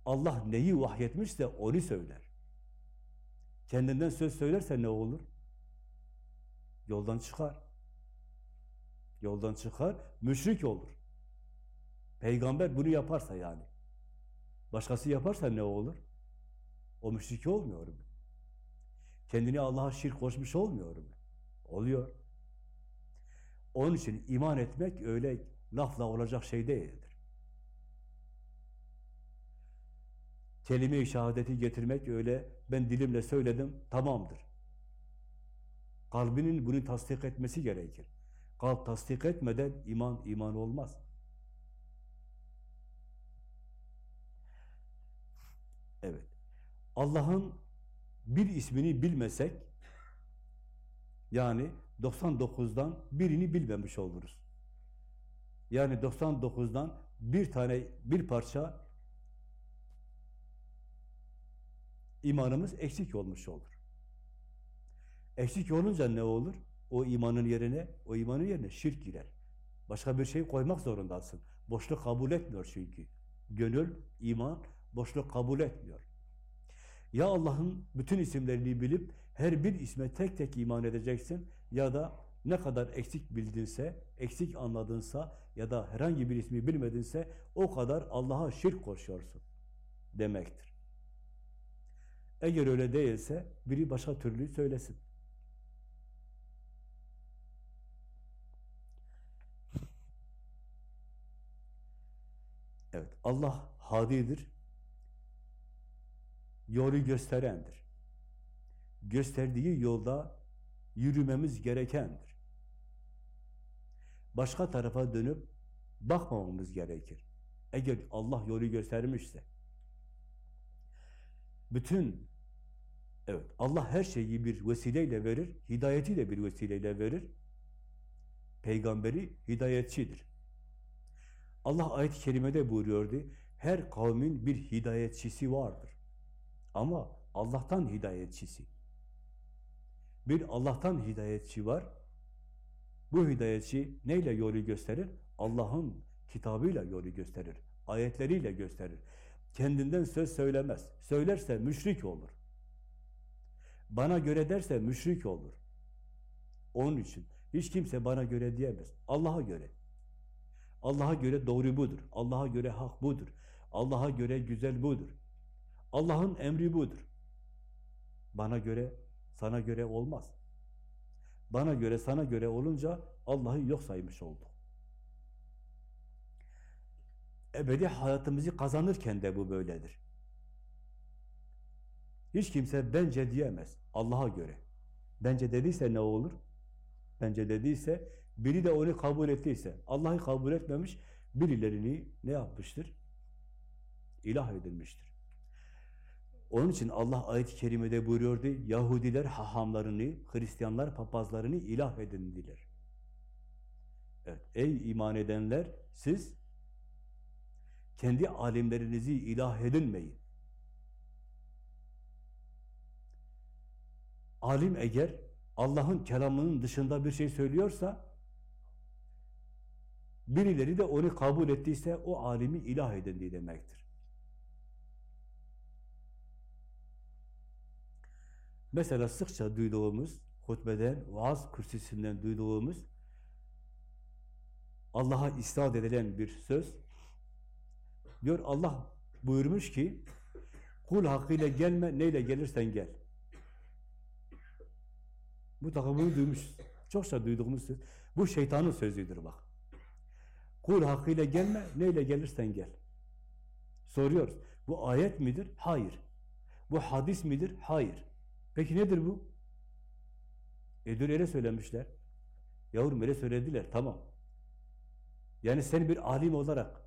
Allah neyi vahyetmişse onu söyler. Kendinden söz söylerse ne olur? Yoldan çıkar. Yoldan çıkar, müşrik olur. Peygamber bunu yaparsa yani. Başkası yaparsa ne olur? O müşrik olmuyor mu? Kendini Allah'a şirk koşmuş olmuyor mu? Oluyor. Onun için iman etmek öyle lafla olacak şey değildir. Kelime-i şehadeti getirmek öyle ben dilimle söyledim tamamdır. Kalbinin bunu tasdik etmesi gerekir. Kalp tasdik etmeden iman iman olmaz. Evet. Allah'ın bir ismini bilmesek yani 99'dan birini bilmemiş oluruz. Yani 99'dan bir tane bir parça imanımız eksik olmuş olur. Eksik olunca ne olur? O imanın yerine, o imanın yerine şirk girer. Başka bir şey koymak zorundasın. Boşluk kabul etmiyor çünkü. Gönül, iman boşluk kabul etmiyor. Ya Allah'ın bütün isimlerini bilip her bir isme tek tek iman edeceksin ya da ne kadar eksik bildinse, eksik anladınsa ya da herhangi bir ismi bilmedinse o kadar Allah'a şirk koşuyorsun demektir. Eğer öyle değilse biri başka türlü söylesin. Evet, Allah hadidir. Yolu gösterendir. Gösterdiği yolda yürümemiz gerekendir. Başka tarafa dönüp bakmamamız gerekir. Eğer Allah yolu göstermişse. Bütün evet Allah her şeyi bir vesileyle verir, hidayeti de bir vesileyle verir. Peygamberi hidayetçidir. Allah ayet-i kerimede buyuruyordu. Her kavmin bir hidayetçisi vardır. Ama Allah'tan hidayetçisi. Bir Allah'tan hidayetçi var. Bu hidayetçi neyle yolu gösterir? Allah'ın kitabıyla yolu gösterir. Ayetleriyle gösterir. Kendinden söz söylemez. Söylerse müşrik olur. Bana göre derse müşrik olur. Onun için hiç kimse bana göre diyemez. Allah'a göre. Allah'a göre doğru budur. Allah'a göre hak budur. Allah'a göre güzel budur. Allah'ın emri budur. Bana göre, sana göre olmaz. Bana göre, sana göre olunca Allah'ı yok saymış olduk. Ebedi hayatımızı kazanırken de bu böyledir. Hiç kimse bence diyemez Allah'a göre. Bence dediyse ne olur? Bence dediyse, biri de onu kabul ettiyse, Allah'ı kabul etmemiş, birilerini ne yapmıştır? İlah edilmiştir. Onun için Allah ayet-i kerimede buyuruyordu, Yahudiler hahamlarını, Hristiyanlar papazlarını ilah edindiler. Evet, ey iman edenler, siz kendi alimlerinizi ilah edinmeyin. Alim eğer Allah'ın kelamının dışında bir şey söylüyorsa, birileri de onu kabul ettiyse o alimi ilah edindiği demektir. Mesela sıkça duyduğumuz, hutbeden, vaaz kürsüsünden duyduğumuz, Allah'a isnat edilen bir söz, diyor Allah buyurmuş ki, kul hakkıyla gelme, neyle gelirsen gel. Bu takımını duymuşuz. Çokça duyduğumuz söz. Bu şeytanın sözüdür bak. Kul hakkıyla gelme, neyle gelirsen gel. Soruyoruz. Bu ayet midir? Hayır. Bu hadis midir? Hayır. Peki nedir bu? E dur öyle söylemişler. Yavrum öyle söylediler. Tamam. Yani sen bir alim olarak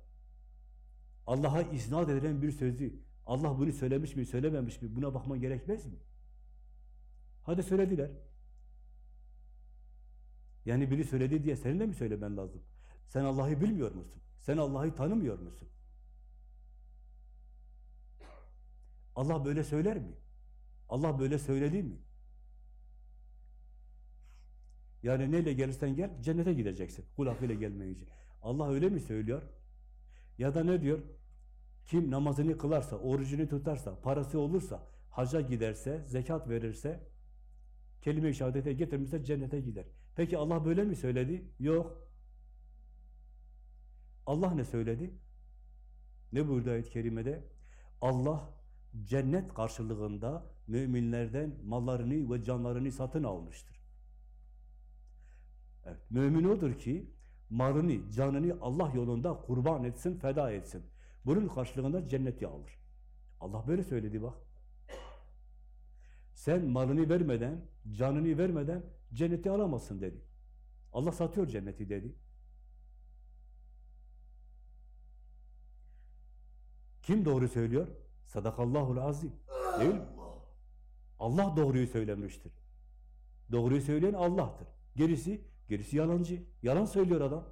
Allah'a isnat edilen bir sözü Allah bunu söylemiş mi, söylememiş mi? Buna bakman gerekmez mi? Hadi söylediler. Yani biri söyledi diye senin de mi söylemen lazım? Sen Allah'ı bilmiyor musun? Sen Allah'ı tanımıyor musun? Allah böyle söyler mi? Allah böyle söyledi mi? Yani neyle gelirsen gel, cennete gideceksin. Kul hakkıyla gelmeyince. Allah öyle mi söylüyor? Ya da ne diyor? Kim namazını kılarsa, orucunu tutarsa, parası olursa, hacca giderse, zekat verirse, kelime-i şehadete getirmişse cennete gider. Peki Allah böyle mi söyledi? Yok. Allah ne söyledi? Ne buyurdu ayet-i kerimede? Allah cennet karşılığında müminlerden mallarını ve canlarını satın almıştır. Evet, mümin odur ki malını, canını Allah yolunda kurban etsin, feda etsin. Bunun karşılığında cenneti alır. Allah böyle söyledi bak. Sen malını vermeden, canını vermeden cenneti alamazsın dedi. Allah satıyor cenneti dedi. Kim doğru söylüyor? Sadakallahul azim. Değil mi? Allah doğruyu söylemiştir. Doğruyu söyleyen Allah'tır. Gerisi, gerisi yalancı. Yalan söylüyor adam.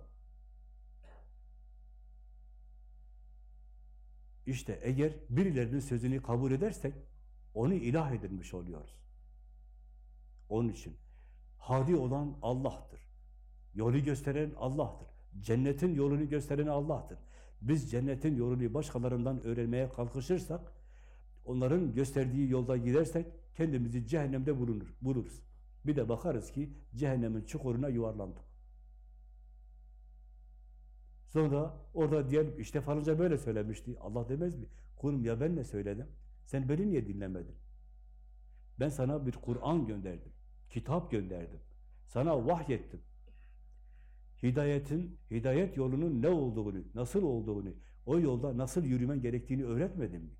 İşte eğer birilerinin sözünü kabul edersek, Onu ilah edinmiş oluyoruz. Onun için hadi olan Allah'tır. Yolu gösteren Allah'tır. Cennetin yolunu gösteren Allah'tır. Biz cennetin yolunu başkalarından öğrenmeye kalkışırsak, onların gösterdiği yolda gidersek kendimizi cehennemde bulunur, buluruz. Bir de bakarız ki cehennemin çukuruna yuvarlandık. Sonra orada diyelim işte falanca böyle söylemişti. Allah demez mi? Kulum ya ben ne söyledim? Sen beni niye dinlemedin? Ben sana bir Kur'an gönderdim. Kitap gönderdim. Sana vahyettim. Hidayetin, hidayet yolunun ne olduğunu, nasıl olduğunu, o yolda nasıl yürümen gerektiğini öğretmedim mi?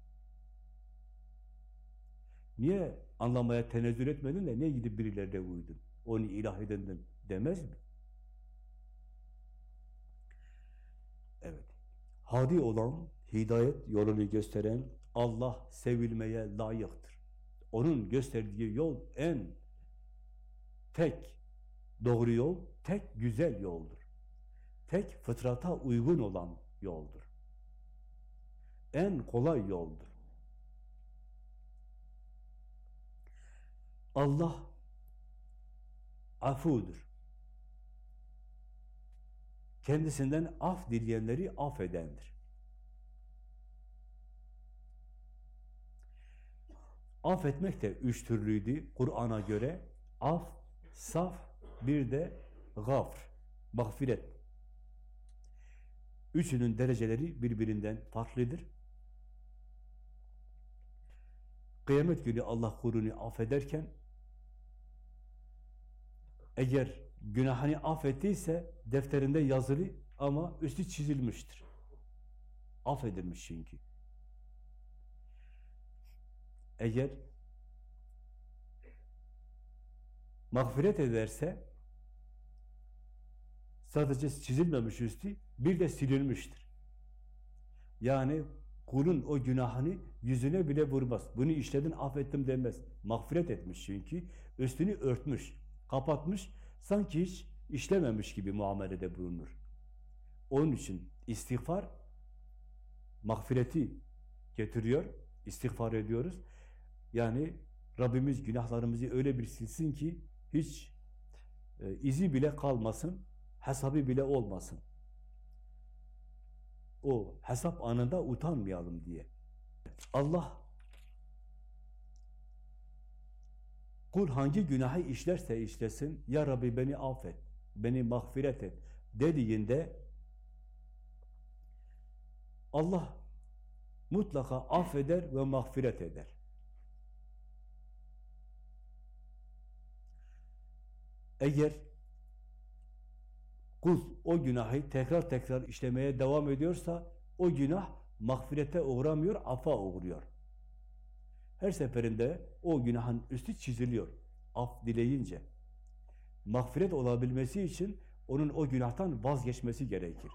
Niye anlamaya tenezzül etmedin de niye gidip birilerine uydun? Onu ilah edindin demez mi? Evet. Hadi olan, hidayet yolunu gösteren Allah sevilmeye layıktır. Onun gösterdiği yol en tek doğru yol, tek güzel yoldur. Tek fıtrata uygun olan yoldur. En kolay yoldur. Allah afudur. Kendisinden af dileyenleri affedendir. Affetmek de üç türlüydü Kur'an'a göre. Af, saf, bir de gafr, mağfiret. Üçünün dereceleri birbirinden farklıdır. Kıyamet günü Allah kulunu affederken eğer günahını affettiyse defterinde yazılı ama üstü çizilmiştir. Affedilmiş çünkü. Eğer mağfiret ederse sadece çizilmemiş üstü bir de silinmiştir. Yani kulun o günahını yüzüne bile vurmaz. Bunu işledin affettim demez. Mağfiret etmiş çünkü. Üstünü örtmüş, kapatmış. Sanki hiç işlememiş gibi muamelede bulunur. Onun için istiğfar mağfireti getiriyor. İstiğfar ediyoruz. Yani Rabbimiz günahlarımızı öyle bir silsin ki hiç e, izi bile kalmasın, hesabı bile olmasın. O hesap anında utanmayalım diye. Allah kul hangi günahı işlerse işlesin, Ya Rabbi beni affet, beni mağfiret et dediğinde Allah mutlaka affeder ve mağfiret eder. Eğer kul o günahı tekrar tekrar işlemeye devam ediyorsa o günah mağfirete uğramıyor, affa uğruyor. Her seferinde o günahın üstü çiziliyor. Af dileyince. Mağfiret olabilmesi için onun o günahtan vazgeçmesi gerekir.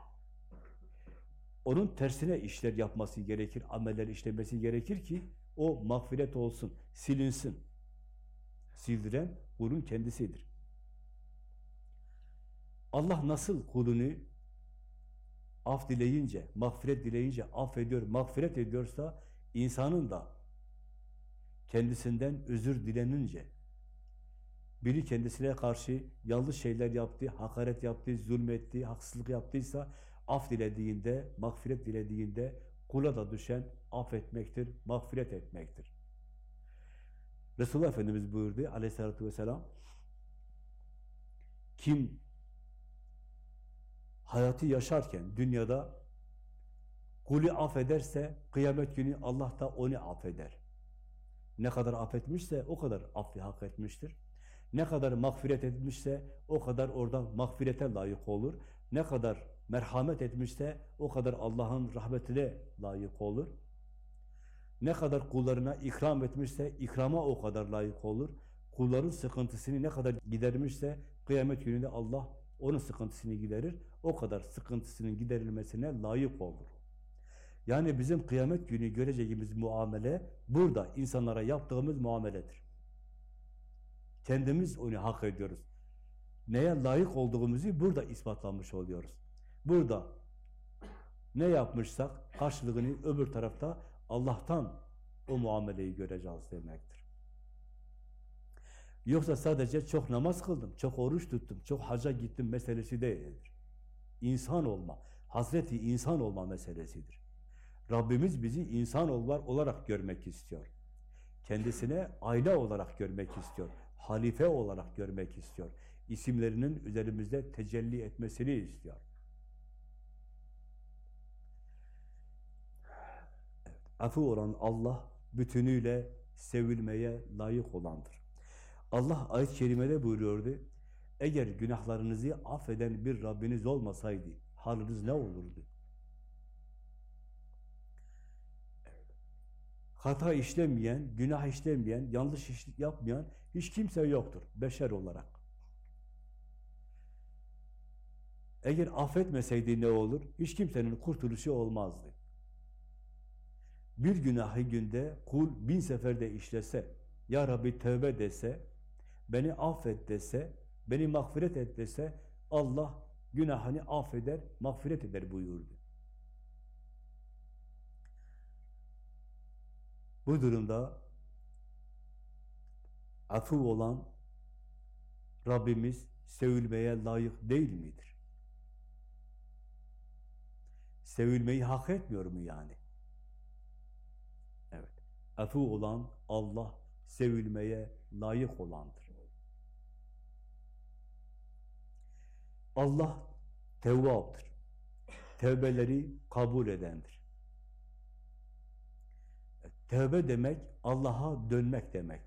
Onun tersine işler yapması gerekir, ameller işlemesi gerekir ki o mağfiret olsun, silinsin. Sildiren kulun kendisidir. Allah nasıl kulunu af dileyince, mağfiret dileyince affediyor, mağfiret ediyorsa insanın da kendisinden özür dilenince biri kendisine karşı yanlış şeyler yaptı, hakaret yaptı, zulmetti, haksızlık yaptıysa af dilediğinde, mağfiret dilediğinde kula da düşen affetmektir, mağfiret etmektir. Resulullah Efendimiz buyurdu aleyhissalatü vesselam kim hayatı yaşarken dünyada kulü affederse kıyamet günü Allah da onu affeder. Ne kadar affetmişse o kadar affı hak etmiştir. Ne kadar mağfiret etmişse o kadar oradan mağfirete layık olur. Ne kadar merhamet etmişse o kadar Allah'ın rahmetine layık olur. Ne kadar kullarına ikram etmişse ikrama o kadar layık olur. Kulların sıkıntısını ne kadar gidermişse kıyamet gününde Allah onun sıkıntısını giderir. O kadar sıkıntısının giderilmesine layık olur. Yani bizim kıyamet günü göreceğimiz muamele burada insanlara yaptığımız muameledir. Kendimiz onu hak ediyoruz. Neye layık olduğumuzu burada ispatlamış oluyoruz. Burada ne yapmışsak karşılığını öbür tarafta Allah'tan o muameleyi göreceğiz demektir. Yoksa sadece çok namaz kıldım, çok oruç tuttum, çok haca gittim meselesi değildir. İnsan olma, Hazreti insan olma meselesidir. Rabbimiz bizi insan olarak görmek istiyor. Kendisine aile olarak görmek istiyor. Halife olarak görmek istiyor. İsimlerinin üzerimizde tecelli etmesini istiyor. Afu olan Allah bütünüyle sevilmeye layık olandır. Allah ayet-i kerimede buyuruyordu. Eğer günahlarınızı affeden bir Rabbiniz olmasaydı haliniz ne olurdu? Hata işlemeyen, günah işlemeyen, yanlış iş yapmayan hiç kimse yoktur beşer olarak. Eğer affetmeseydi ne olur? Hiç kimsenin kurtuluşu olmazdı. Bir günahı günde kul bin seferde işlese, Ya Rabbi tövbe dese, beni affet dese, beni mağfiret et dese, Allah günahını affeder, mağfiret eder buyurdu. Bu durumda afu olan Rabbimiz sevilmeye layık değil midir? Sevilmeyi hak etmiyor mu yani? Evet. Afu olan Allah sevilmeye layık olandır. Allah tevvaptır. Tevbeleri kabul edendir. Tevbe demek Allah'a dönmek demek.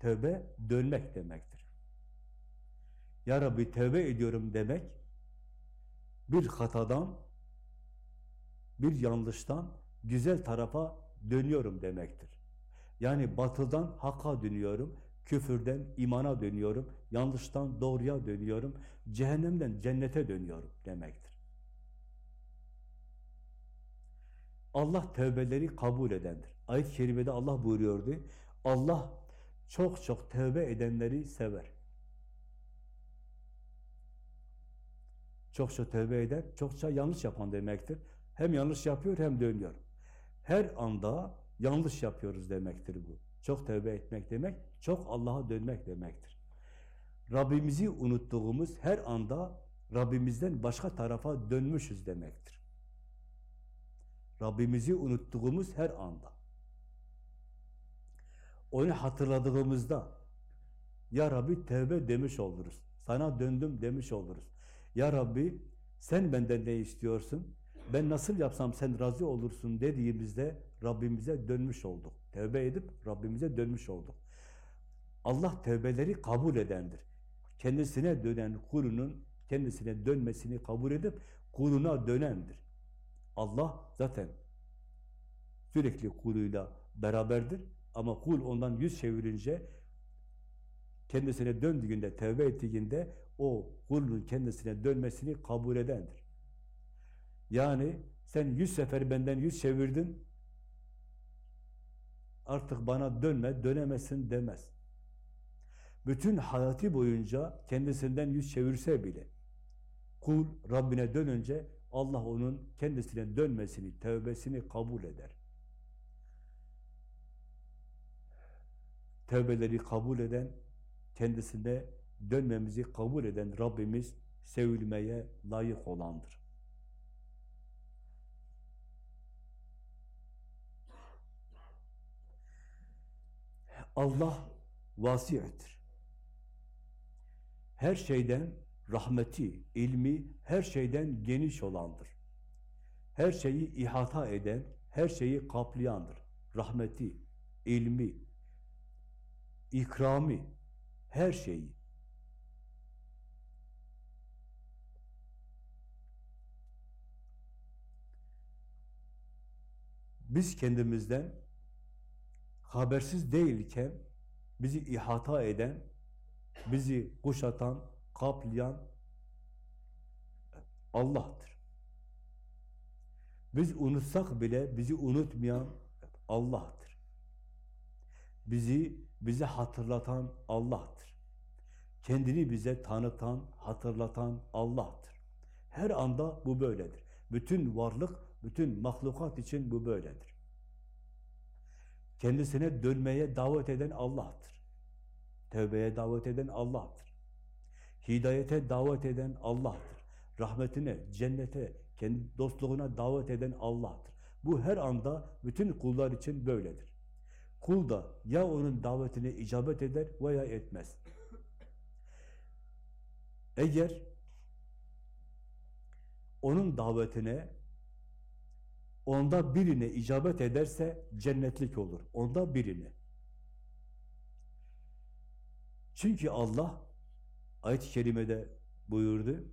Tevbe dönmek demektir. Ya Rabbi tevbe ediyorum demek bir hatadan bir yanlıştan güzel tarafa dönüyorum demektir. Yani batıldan hakka dönüyorum, küfürden imana dönüyorum, yanlıştan doğruya dönüyorum, cehennemden cennete dönüyorum demektir. Allah tevbeleri kabul edendir. Ayet-i kerimede Allah buyuruyordu. Allah çok çok tevbe edenleri sever. Çokça tevbe eder, çokça yanlış yapan demektir. Hem yanlış yapıyor hem dönüyor. Her anda yanlış yapıyoruz demektir bu. Çok tevbe etmek demek, çok Allah'a dönmek demektir. Rabbimizi unuttuğumuz her anda Rabbimizden başka tarafa dönmüşüz demektir. Rabbimizi unuttuğumuz her anda. Onu hatırladığımızda Ya Rabbi tevbe demiş oluruz. Sana döndüm demiş oluruz. Ya Rabbi sen benden ne istiyorsun? Ben nasıl yapsam sen razı olursun dediğimizde Rabbimize dönmüş olduk. Tevbe edip Rabbimize dönmüş olduk. Allah tevbeleri kabul edendir. Kendisine dönen kulunun kendisine dönmesini kabul edip kuluna dönendir. Allah zaten sürekli kuluyla beraberdir ama kul ondan yüz çevirince kendisine döndüğünde, tevbe ettiğinde o kulun kendisine dönmesini kabul edendir. Yani sen yüz sefer benden yüz çevirdin, artık bana dönme, dönemesin demez. Bütün hayatı boyunca kendisinden yüz çevirse bile, kul Rabbine dönünce Allah onun kendisine dönmesini, tövbesini kabul eder. Tövbeleri kabul eden, kendisine dönmemizi kabul eden Rabbimiz sevilmeye layık olandır. Allah vasi'tir. Her şeyden rahmeti, ilmi her şeyden geniş olandır. Her şeyi ihata eden, her şeyi kaplayandır. Rahmeti, ilmi, ikrami, her şeyi. Biz kendimizden habersiz değilken bizi ihata eden, bizi kuşatan, kaplayan Allah'tır. Biz unutsak bile bizi unutmayan Allah'tır. Bizi bize hatırlatan Allah'tır. Kendini bize tanıtan, hatırlatan Allah'tır. Her anda bu böyledir. Bütün varlık, bütün mahlukat için bu böyledir. Kendisine dönmeye davet eden Allah'tır. Tevbeye davet eden Allah'tır. Hidayete davet eden Allah'tır. Rahmetine, cennete, kendi dostluğuna davet eden Allah'tır. Bu her anda bütün kullar için böyledir. Kul da ya onun davetine icabet eder veya etmez. Eğer onun davetine onda birine icabet ederse cennetlik olur. Onda birine. Çünkü Allah ayet-i kerimede buyurdu.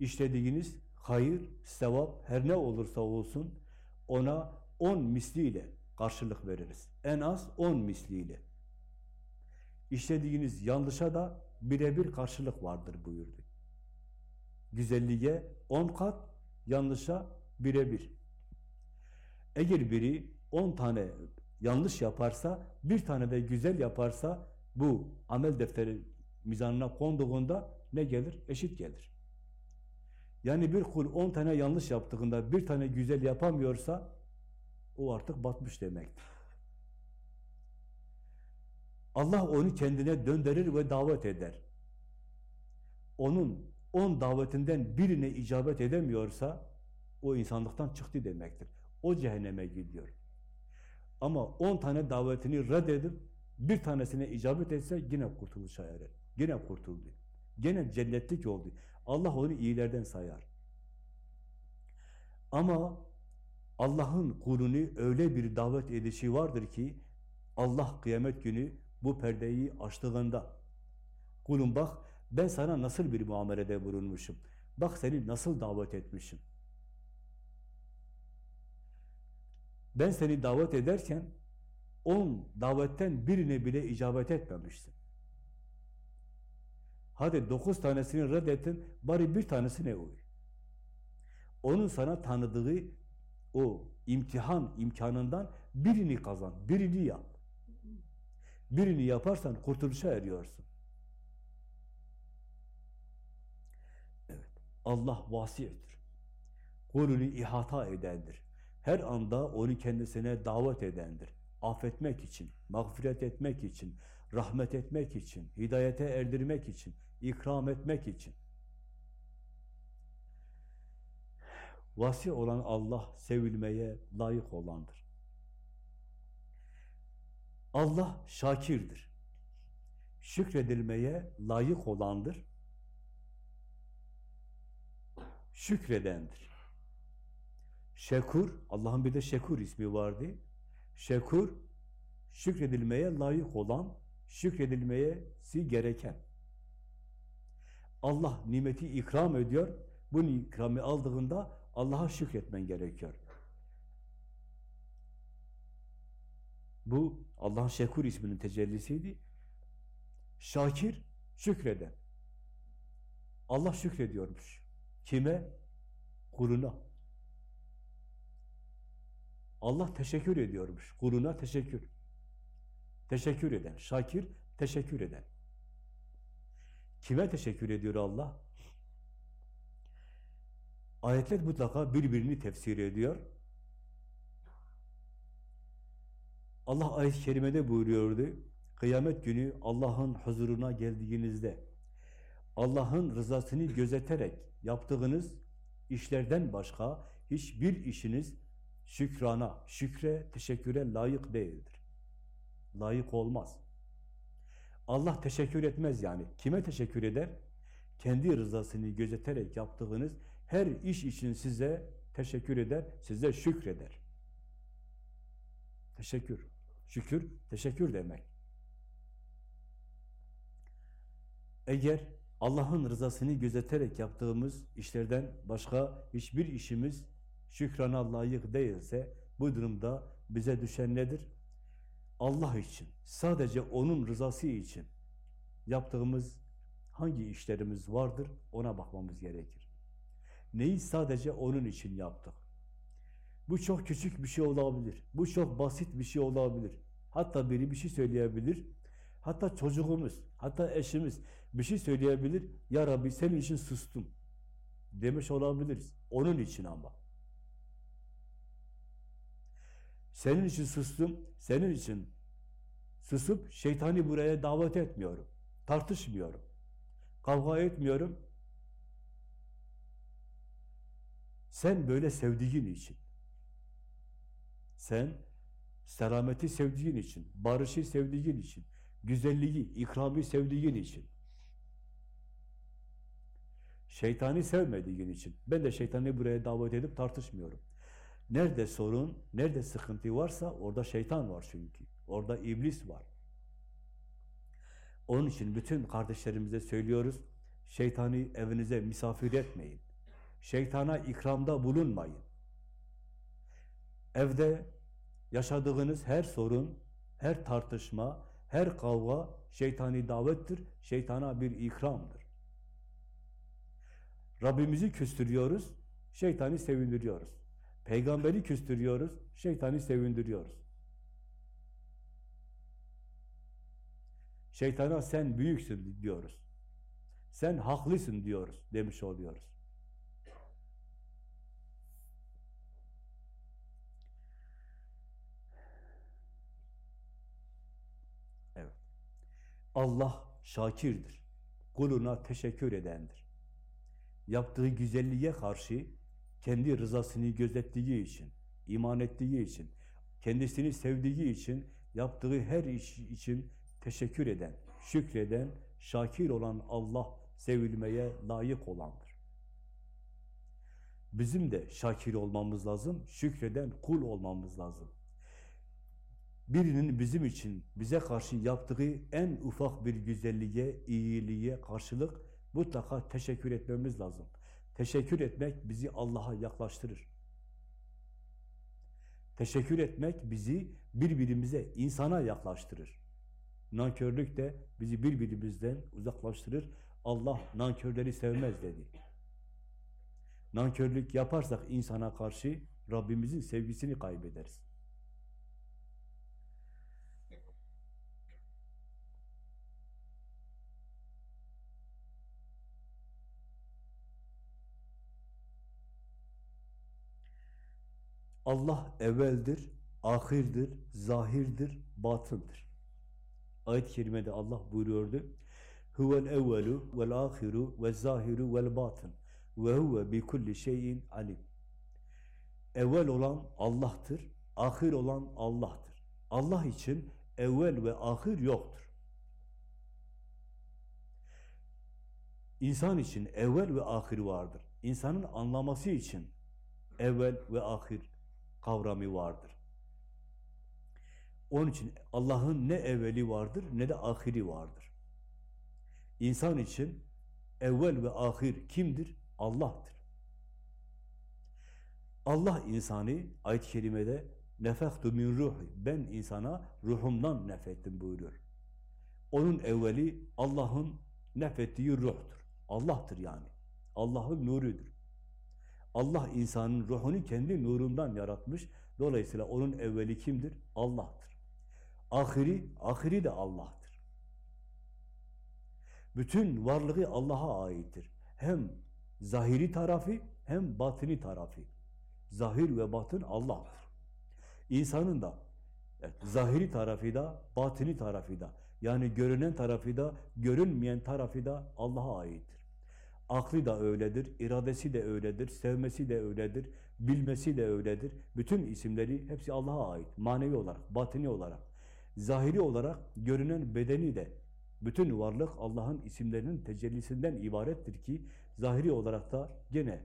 İşlediğiniz hayır, sevap her ne olursa olsun ona on misliyle karşılık veririz. En az on misliyle. İşlediğiniz yanlışa da birebir karşılık vardır buyurdu. Güzelliğe on kat, yanlışa birebir. Eğer biri on tane yanlış yaparsa, bir tane de güzel yaparsa bu amel defteri mizanına konduğunda ne gelir? Eşit gelir. Yani bir kul on tane yanlış yaptığında bir tane güzel yapamıyorsa o artık batmış demektir. Allah onu kendine döndürür ve davet eder. Onun on davetinden birine icabet edemiyorsa o insanlıktan çıktı demektir. O cehenneme gidiyor. Ama on tane davetini reddedip bir tanesine icabet etse yine kurtuluşa erer. Yine kurtuldu. Yine cennetlik oldu. Allah onu iyilerden sayar. Ama Allah'ın kulunu öyle bir davet edişi vardır ki Allah kıyamet günü bu perdeyi açtığında kulum bak ben sana nasıl bir muamelede bulunmuşum. Bak seni nasıl davet etmişim. Ben seni davet ederken on davetten birine bile icabet etmemişsin. Hadi dokuz tanesini reddettin, bari bir tanesine uy. Onun sana tanıdığı o imtihan imkanından birini kazan, birini yap. Birini yaparsan kurtuluşa eriyorsun. Evet, Allah vasiyedir. Kulünü ihata edendir. Her anda onu kendisine davet edendir. Affetmek için, mağfiret etmek için, rahmet etmek için, hidayete erdirmek için, ikram etmek için. Vasi olan Allah sevilmeye layık olandır. Allah şakirdir. Şükredilmeye layık olandır. Şükredendir. Şekur, Allah'ın bir de Şekur ismi vardı. Şekur, şükredilmeye layık olan, şükredilmeyesi gereken. Allah nimeti ikram ediyor. Bu ikramı aldığında Allah'a şükretmen gerekiyor. Bu Allah'ın Şekur isminin tecellisiydi. Şakir, şükreden. Allah şükrediyormuş. Kime? Kuluna. Allah teşekkür ediyormuş. Kuluna teşekkür. Teşekkür eden. Şakir, teşekkür eden. Kime teşekkür ediyor Allah? Ayetler mutlaka birbirini tefsir ediyor. Allah ayet-i kerimede buyuruyordu. Kıyamet günü Allah'ın huzuruna geldiğinizde Allah'ın rızasını gözeterek yaptığınız işlerden başka hiçbir işiniz şükrana, şükre, teşekküre layık değildir. Layık olmaz. Allah teşekkür etmez yani. Kime teşekkür eder? Kendi rızasını gözeterek yaptığınız her iş için size teşekkür eder, size şükreder. Teşekkür. Şükür, teşekkür demek. Eğer Allah'ın rızasını gözeterek yaptığımız işlerden başka hiçbir işimiz şükrana layık değilse bu durumda bize düşen nedir? Allah için, sadece O'nun rızası için yaptığımız hangi işlerimiz vardır ona bakmamız gerekir. Neyi sadece O'nun için yaptık? Bu çok küçük bir şey olabilir. Bu çok basit bir şey olabilir. Hatta biri bir şey söyleyebilir. Hatta çocuğumuz, hatta eşimiz bir şey söyleyebilir. Ya Rabbi senin için sustum demiş olabiliriz. Onun için ama. Senin için sustum, senin için susup şeytani buraya davet etmiyorum. Tartışmıyorum. Kavga etmiyorum. Sen böyle sevdiğin için. Sen selameti sevdiğin için, barışı sevdiğin için, güzelliği, ikramı sevdiğin için. Şeytani sevmediğin için. Ben de şeytani buraya davet edip tartışmıyorum. Nerede sorun, nerede sıkıntı varsa orada şeytan var çünkü. Orada iblis var. Onun için bütün kardeşlerimize söylüyoruz. Şeytani evinize misafir etmeyin. Şeytana ikramda bulunmayın. Evde yaşadığınız her sorun, her tartışma, her kavga şeytani davettir, şeytana bir ikramdır. Rabbimizi küstürüyoruz, şeytani sevindiriyoruz. Peygamberi küstürüyoruz, şeytani sevindiriyoruz. Şeytana sen büyüksün diyoruz. Sen haklısın diyoruz, demiş oluyoruz. Allah şakirdir. Kuluna teşekkür edendir. Yaptığı güzelliğe karşı kendi rızasını gözettiği için, iman ettiği için, kendisini sevdiği için, yaptığı her iş için teşekkür eden, şükreden, şakir olan Allah sevilmeye layık olandır. Bizim de şakir olmamız lazım, şükreden kul olmamız lazım. Birinin bizim için, bize karşı yaptığı en ufak bir güzelliğe, iyiliğe karşılık mutlaka teşekkür etmemiz lazım. Teşekkür etmek bizi Allah'a yaklaştırır. Teşekkür etmek bizi birbirimize, insana yaklaştırır. Nankörlük de bizi birbirimizden uzaklaştırır. Allah nankörleri sevmez dedi. Nankörlük yaparsak insana karşı Rabbimizin sevgisini kaybederiz. Allah evveldir, ahirdir, zahirdir, batındır. Ayet-i kerimede Allah buyuruyordu. Huvel evvelu vel ahiru vel zahiru vel batın ve huve bi kulli şeyin alim. Evvel olan Allah'tır, ahir olan Allah'tır. Allah için evvel ve ahir yoktur. İnsan için evvel ve ahir vardır. İnsanın anlaması için evvel ve ahir kavramı vardır. Onun için Allah'ın ne evveli vardır ne de ahiri vardır. İnsan için evvel ve ahir kimdir? Allah'tır. Allah insanı ayet-i kerimede nefektu min ruhi ben insana ruhumdan nefettim buyuruyor. Onun evveli Allah'ın nefettiği ruhtur. Allah'tır yani. Allah'ın nurudur. Allah insanın ruhunu kendi nurundan yaratmış. Dolayısıyla onun evveli kimdir? Allah'tır. Ahiri, ahiri de Allah'tır. Bütün varlığı Allah'a aittir. Hem zahiri tarafı hem batini tarafı. Zahir ve batın Allah'tır. İnsanın da evet, zahiri tarafı da, batini tarafı da, yani görünen tarafı da, görünmeyen tarafı da Allah'a aittir. Aklı da öyledir, iradesi de öyledir, sevmesi de öyledir, bilmesi de öyledir. Bütün isimleri hepsi Allah'a ait. Manevi olarak, batini olarak, zahiri olarak görünen bedeni de bütün varlık Allah'ın isimlerinin tecellisinden ibarettir ki zahiri olarak da gene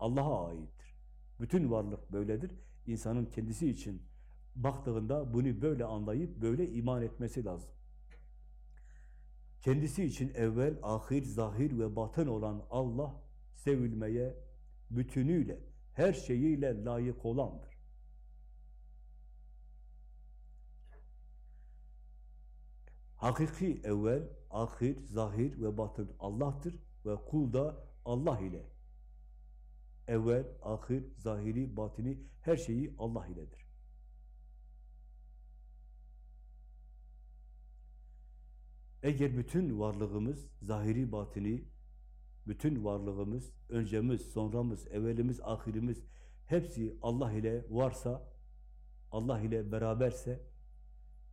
Allah'a aittir. Bütün varlık böyledir. İnsanın kendisi için baktığında bunu böyle anlayıp böyle iman etmesi lazım. Kendisi için evvel, ahir, zahir ve batın olan Allah sevilmeye bütünüyle, her şeyiyle layık olandır. Hakiki evvel, ahir, zahir ve batın Allah'tır ve kul da Allah ile. Evvel, ahir, zahiri, batini her şeyi Allah iledir. Eğer bütün varlığımız, zahiri batini, bütün varlığımız, öncemiz, sonramız, evvelimiz, ahirimiz hepsi Allah ile varsa Allah ile beraberse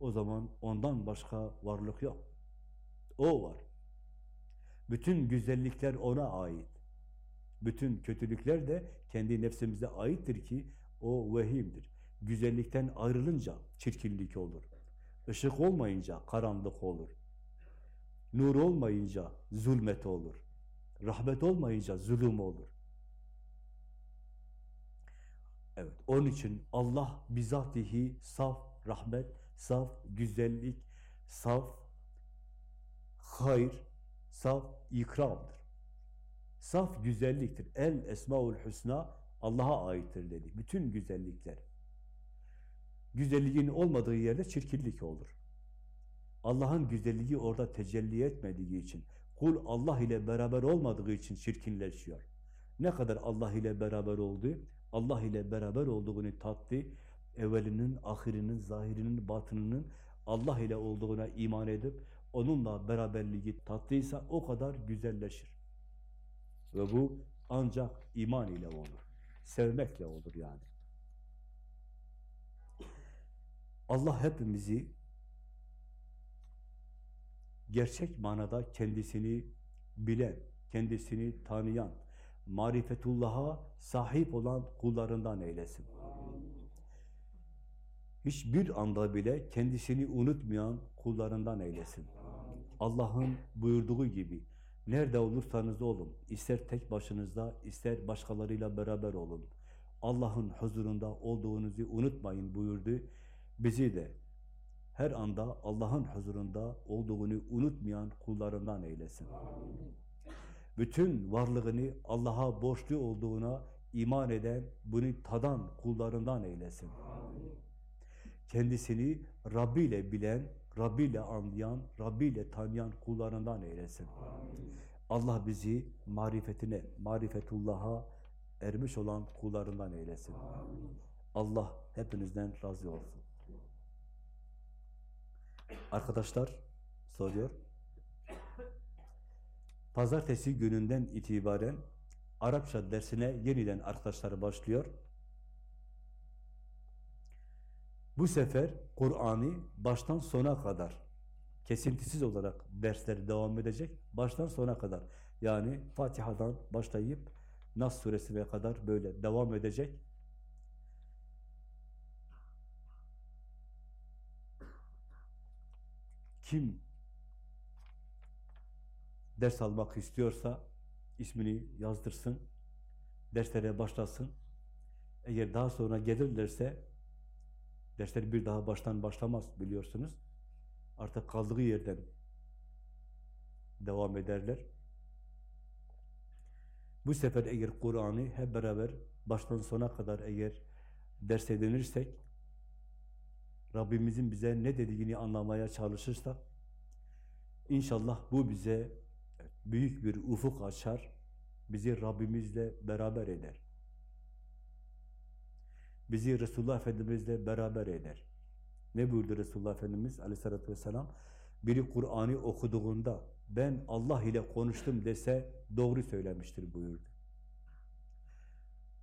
o zaman ondan başka varlık yok. O var. Bütün güzellikler ona ait. Bütün kötülükler de kendi nefsimize aittir ki o vehimdir. Güzellikten ayrılınca çirkinlik olur. Işık olmayınca karanlık olur. Nur olmayınca zulmet olur. Rahmet olmayınca zulüm olur. Evet, onun için Allah bizatihi saf rahmet, saf güzellik, saf hayır, saf ikramdır. Saf güzelliktir. El esmaul husna Allah'a aittir dedi. Bütün güzellikler. Güzelliğin olmadığı yerde çirkinlik olur. Allah'ın güzelliği orada tecelli etmediği için, kul Allah ile beraber olmadığı için çirkinleşiyor. Ne kadar Allah ile beraber oldu, Allah ile beraber olduğunu tattı, evvelinin, ahirinin, zahirinin, batınının Allah ile olduğuna iman edip onunla beraberliği tattıysa o kadar güzelleşir. Ve bu ancak iman ile olur. Sevmekle olur yani. Allah hepimizi gerçek manada kendisini bilen, kendisini tanıyan, marifetullah'a sahip olan kullarından eylesin. Hiçbir anda bile kendisini unutmayan kullarından eylesin. Allah'ın buyurduğu gibi nerede olursanız olun, ister tek başınızda, ister başkalarıyla beraber olun. Allah'ın huzurunda olduğunuzu unutmayın buyurdu. Bizi de her anda Allah'ın huzurunda olduğunu unutmayan kullarından eylesin. Bütün varlığını Allah'a borçlu olduğuna iman eden, bunu tadan kullarından eylesin. Kendisini Rabbi ile bilen, Rabbi ile anlayan, Rabbi ile tanıyan kullarından eylesin. Allah bizi marifetine, marifetullah'a ermiş olan kullarından eylesin. Allah hepinizden razı olsun. Arkadaşlar soruyor. Pazartesi gününden itibaren Arapça dersine yeniden arkadaşlar başlıyor. Bu sefer Kur'an'ı baştan sona kadar kesintisiz olarak dersler devam edecek. Baştan sona kadar. Yani Fatiha'dan başlayıp Nas suresine kadar böyle devam edecek. Kim ders almak istiyorsa ismini yazdırsın, derslere başlasın. Eğer daha sonra gelirlerse, dersler bir daha baştan başlamaz biliyorsunuz. Artık kaldığı yerden devam ederler. Bu sefer eğer Kur'an'ı hep beraber baştan sona kadar eğer ders edinirsek, Rabbimizin bize ne dediğini anlamaya çalışırsak, inşallah bu bize büyük bir ufuk açar, bizi Rabbimizle beraber eder. Bizi Resulullah Efendimizle beraber eder. Ne buyurdu Resulullah Efendimiz aleyhissalatü vesselam? Biri Kur'an'ı okuduğunda ben Allah ile konuştum dese doğru söylemiştir buyurdu.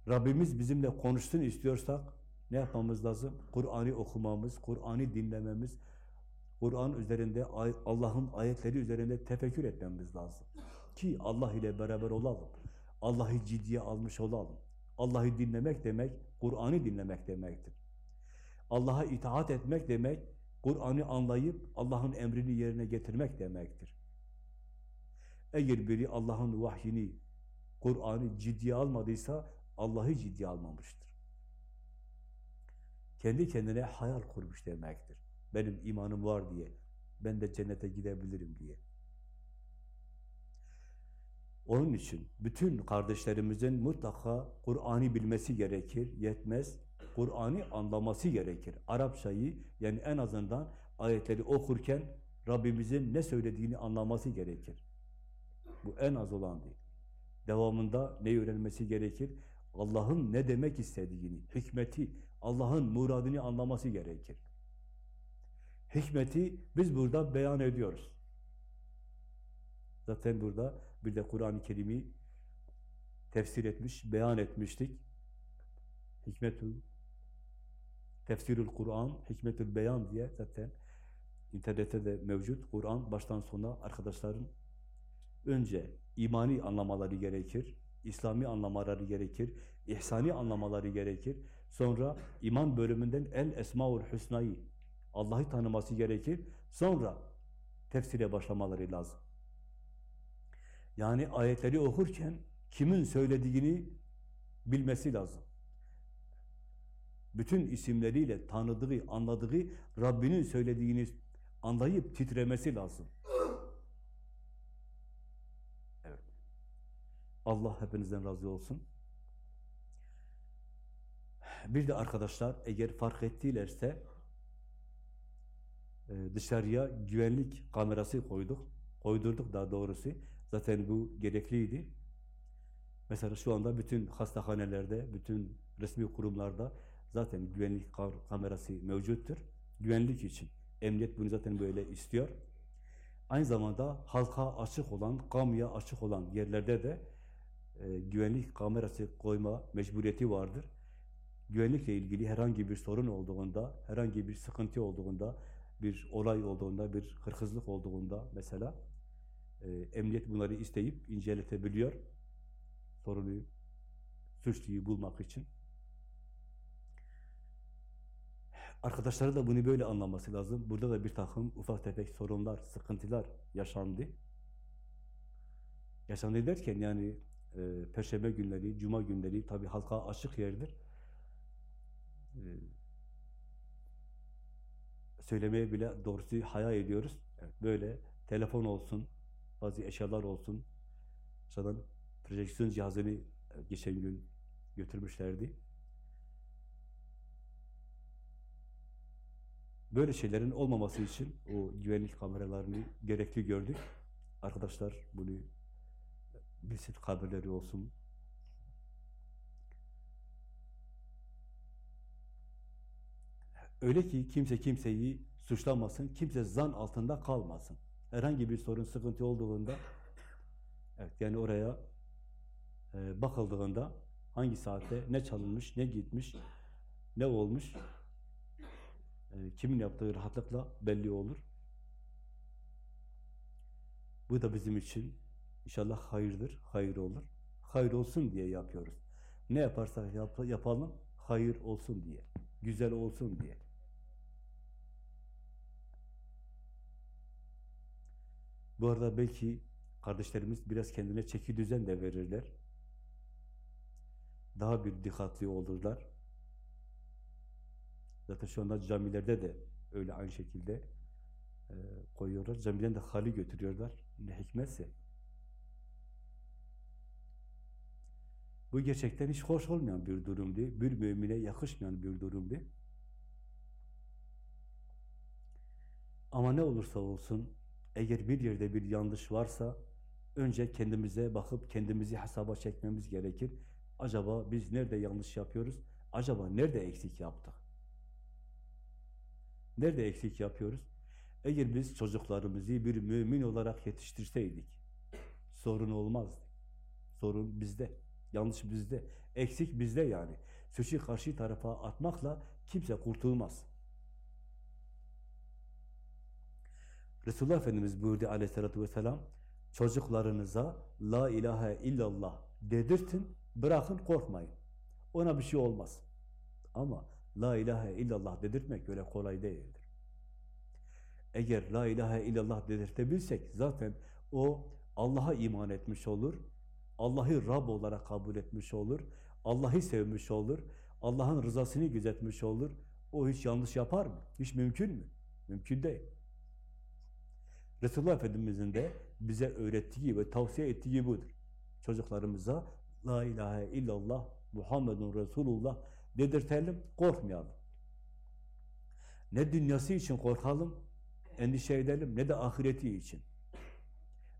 Rabbimiz bizimle konuşsun istiyorsak ne yapmamız lazım? Kur'an'ı okumamız, Kur'an'ı dinlememiz, Kur'an üzerinde, Allah'ın ayetleri üzerinde tefekkür etmemiz lazım. Ki Allah ile beraber olalım. Allah'ı ciddiye almış olalım. Allah'ı dinlemek demek, Kur'an'ı dinlemek demektir. Allah'a itaat etmek demek, Kur'an'ı anlayıp Allah'ın emrini yerine getirmek demektir. Eğer biri Allah'ın vahyini, Kur'an'ı ciddiye almadıysa Allah'ı ciddiye almamıştır. Kendi kendine hayal kurmuş demektir. Benim imanım var diye, ben de cennete gidebilirim diye. Onun için bütün kardeşlerimizin mutlaka Kur'an'ı bilmesi gerekir, yetmez. Kur'an'ı anlaması gerekir. Arapçayı yani en azından ayetleri okurken Rabbimizin ne söylediğini anlaması gerekir. Bu en az olan değil. Devamında ne öğrenmesi gerekir? Allah'ın ne demek istediğini, hikmeti, Allah'ın muradını anlaması gerekir. Hikmeti biz burada beyan ediyoruz. Zaten burada bir de Kur'an-ı Kerim'i tefsir etmiş, beyan etmiştik. Hikmetül Tefsirül Kur'an, Hikmetül Beyan diye zaten internette de mevcut. Kur'an baştan sona arkadaşların önce imani anlamaları gerekir, İslami anlamaları gerekir, ihsani anlamaları gerekir. Sonra iman bölümünden El Esmaül Hüsna'yı Allah'ı tanıması gerekir. Sonra tefsire başlamaları lazım. Yani ayetleri okurken kimin söylediğini bilmesi lazım. Bütün isimleriyle tanıdığı, anladığı Rabbinin söylediğini anlayıp titremesi lazım. Evet. Allah hepinizden razı olsun. Bir de arkadaşlar eğer fark ettilerse e, dışarıya güvenlik kamerası koyduk. Koydurduk daha doğrusu. Zaten bu gerekliydi. Mesela şu anda bütün hastahanelerde, bütün resmi kurumlarda zaten güvenlik ka- kamerası mevcuttur. Güvenlik için. Emniyet bunu zaten böyle istiyor. Aynı zamanda halka açık olan, kamuya açık olan yerlerde de e, güvenlik kamerası koyma mecburiyeti vardır. Güvenlikle ilgili herhangi bir sorun olduğunda, herhangi bir sıkıntı olduğunda, bir olay olduğunda, bir hırsızlık olduğunda mesela e, emniyet bunları isteyip inceletebiliyor. Sorunu, suçluyu bulmak için. Arkadaşları da bunu böyle anlaması lazım. Burada da bir takım ufak tefek sorunlar, sıkıntılar yaşandı. Yaşandı derken yani e, Perşembe günleri, Cuma günleri tabii halka açık yerdir. E, söylemeye bile doğrusu haya ediyoruz. Evet, böyle telefon olsun, bazı eşyalar olsun. Zaten projeksiyon cihazını e, geçen gün götürmüşlerdi. Böyle şeylerin olmaması için o güvenlik kameralarını gerekli gördük. Arkadaşlar bunu bilsin, haberleri olsun. Öyle ki kimse kimseyi suçlamasın, kimse zan altında kalmasın. Herhangi bir sorun, sıkıntı olduğunda evet yani oraya e, bakıldığında hangi saatte ne çalınmış, ne gitmiş, ne olmuş e, kimin yaptığı rahatlıkla belli olur. Bu da bizim için inşallah hayırdır, hayır olur. Hayır olsun diye yapıyoruz. Ne yaparsak yap, yapalım, hayır olsun diye, güzel olsun diye. Bu arada belki kardeşlerimiz biraz kendine çeki düzen de verirler. Daha bir dikkatli olurlar. Zaten şu anda camilerde de öyle aynı şekilde e, koyuyorlar. Camiden de hali götürüyorlar. Ne hikmetse. Bu gerçekten hiç hoş olmayan bir durumdu. Bir mümine yakışmayan bir durumdu. Ama ne olursa olsun eğer bir yerde bir yanlış varsa önce kendimize bakıp kendimizi hesaba çekmemiz gerekir. Acaba biz nerede yanlış yapıyoruz? Acaba nerede eksik yaptık? Nerede eksik yapıyoruz? Eğer biz çocuklarımızı bir mümin olarak yetiştirseydik sorun olmazdı. Sorun bizde. Yanlış bizde. Eksik bizde yani. Suçu karşı tarafa atmakla kimse kurtulmaz. Resulullah Efendimiz buyurdu aleyhissalatü vesselam çocuklarınıza la ilahe illallah dedirtin, bırakın korkmayın. Ona bir şey olmaz. Ama la ilahe illallah dedirtmek öyle kolay değildir. Eğer la ilahe illallah dedirtebilsek zaten o Allah'a iman etmiş olur, Allah'ı Rab olarak kabul etmiş olur, Allah'ı sevmiş olur, Allah'ın rızasını gözetmiş olur. O hiç yanlış yapar mı? Hiç mümkün mü? Mümkün değil. Resulullah Efendimiz'in de bize öğrettiği ve tavsiye ettiği budur. Çocuklarımıza La ilahe illallah Muhammedun Resulullah dedirtelim, korkmayalım. Ne dünyası için korkalım, endişe edelim, ne de ahireti için.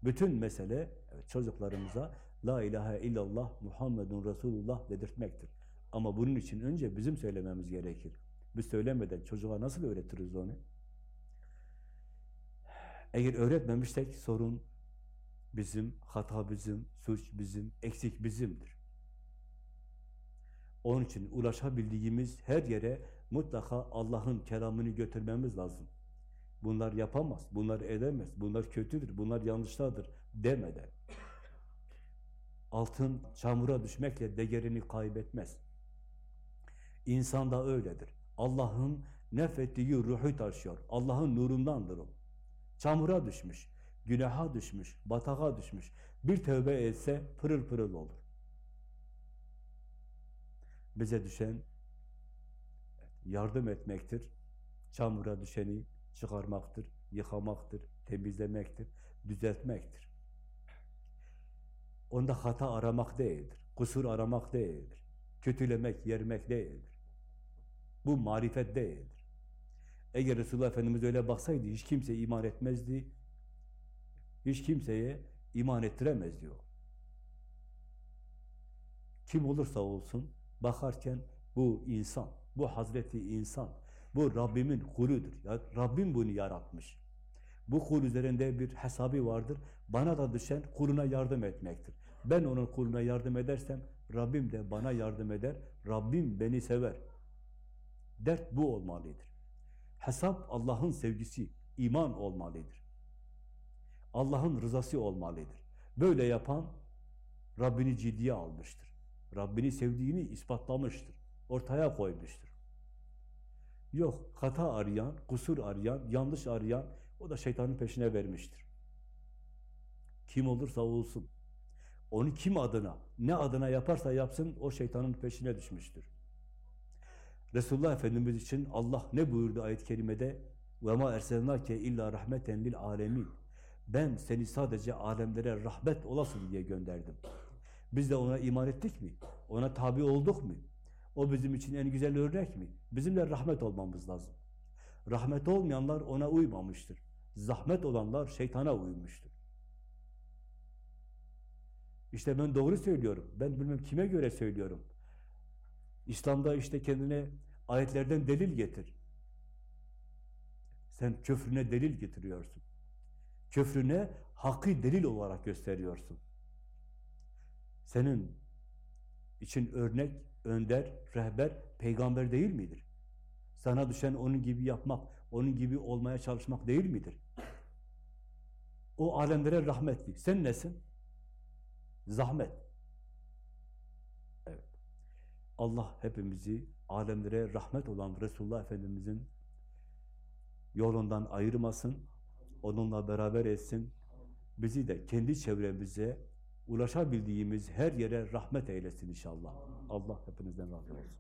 Bütün mesele evet, çocuklarımıza La ilahe illallah Muhammedun Resulullah dedirtmektir. Ama bunun için önce bizim söylememiz gerekir. Biz söylemeden çocuğa nasıl öğretiriz onu? Eğer öğretmemişsek sorun bizim, hata bizim, suç bizim, eksik bizimdir. Onun için ulaşabildiğimiz her yere mutlaka Allah'ın kelamını götürmemiz lazım. Bunlar yapamaz, bunlar edemez, bunlar kötüdür, bunlar yanlışlardır demeden. Altın çamura düşmekle değerini kaybetmez. İnsan da öyledir. Allah'ın nefettiği ruhu taşıyor. Allah'ın nurundandır o. Çamura düşmüş, günaha düşmüş, batağa düşmüş. Bir tövbe etse pırıl pırıl olur. Bize düşen yardım etmektir. Çamura düşeni çıkarmaktır, yıkamaktır, temizlemektir, düzeltmektir. Onda hata aramak değildir. Kusur aramak değildir. Kötülemek, yermek değildir. Bu marifet değildir. Eğer Resulullah Efendimiz öyle baksaydı hiç kimse iman etmezdi. Hiç kimseye iman ettiremezdi o. Kim olursa olsun bakarken bu insan, bu Hazreti insan, bu Rabbimin kuludur. Ya, Rabbim bunu yaratmış. Bu kul üzerinde bir hesabı vardır. Bana da düşen kuluna yardım etmektir. Ben onun kuluna yardım edersem Rabbim de bana yardım eder. Rabbim beni sever. Dert bu olmalıdır. Hesap Allah'ın sevgisi, iman olmalıdır. Allah'ın rızası olmalıdır. Böyle yapan Rabbini ciddiye almıştır. Rabbini sevdiğini ispatlamıştır. Ortaya koymuştur. Yok, hata arayan, kusur arayan, yanlış arayan o da şeytanın peşine vermiştir. Kim olursa olsun. Onu kim adına, ne adına yaparsa yapsın o şeytanın peşine düşmüştür. Resulullah Efendimiz için Allah ne buyurdu ayet-i kerimede? وَمَا اَرْسَلْنَاكَ illa rahmeten lil alemin. Ben seni sadece alemlere rahmet olasın diye gönderdim. Biz de ona iman ettik mi? Ona tabi olduk mu? O bizim için en güzel örnek mi? Bizim de rahmet olmamız lazım. Rahmet olmayanlar ona uymamıştır. Zahmet olanlar şeytana uymuştur. İşte ben doğru söylüyorum. Ben bilmem kime göre söylüyorum. İslam'da işte kendine ayetlerden delil getir. Sen köfrüne delil getiriyorsun. Köfrüne hakkı delil olarak gösteriyorsun. Senin için örnek, önder, rehber, peygamber değil midir? Sana düşen onun gibi yapmak, onun gibi olmaya çalışmak değil midir? O alemlere rahmetli. Sen nesin? Zahmet. Evet. Allah hepimizi alemlere rahmet olan Resulullah Efendimizin yolundan ayırmasın, onunla beraber etsin, bizi de kendi çevremize, ulaşabildiğimiz her yere rahmet eylesin inşallah. Allah hepinizden razı olsun.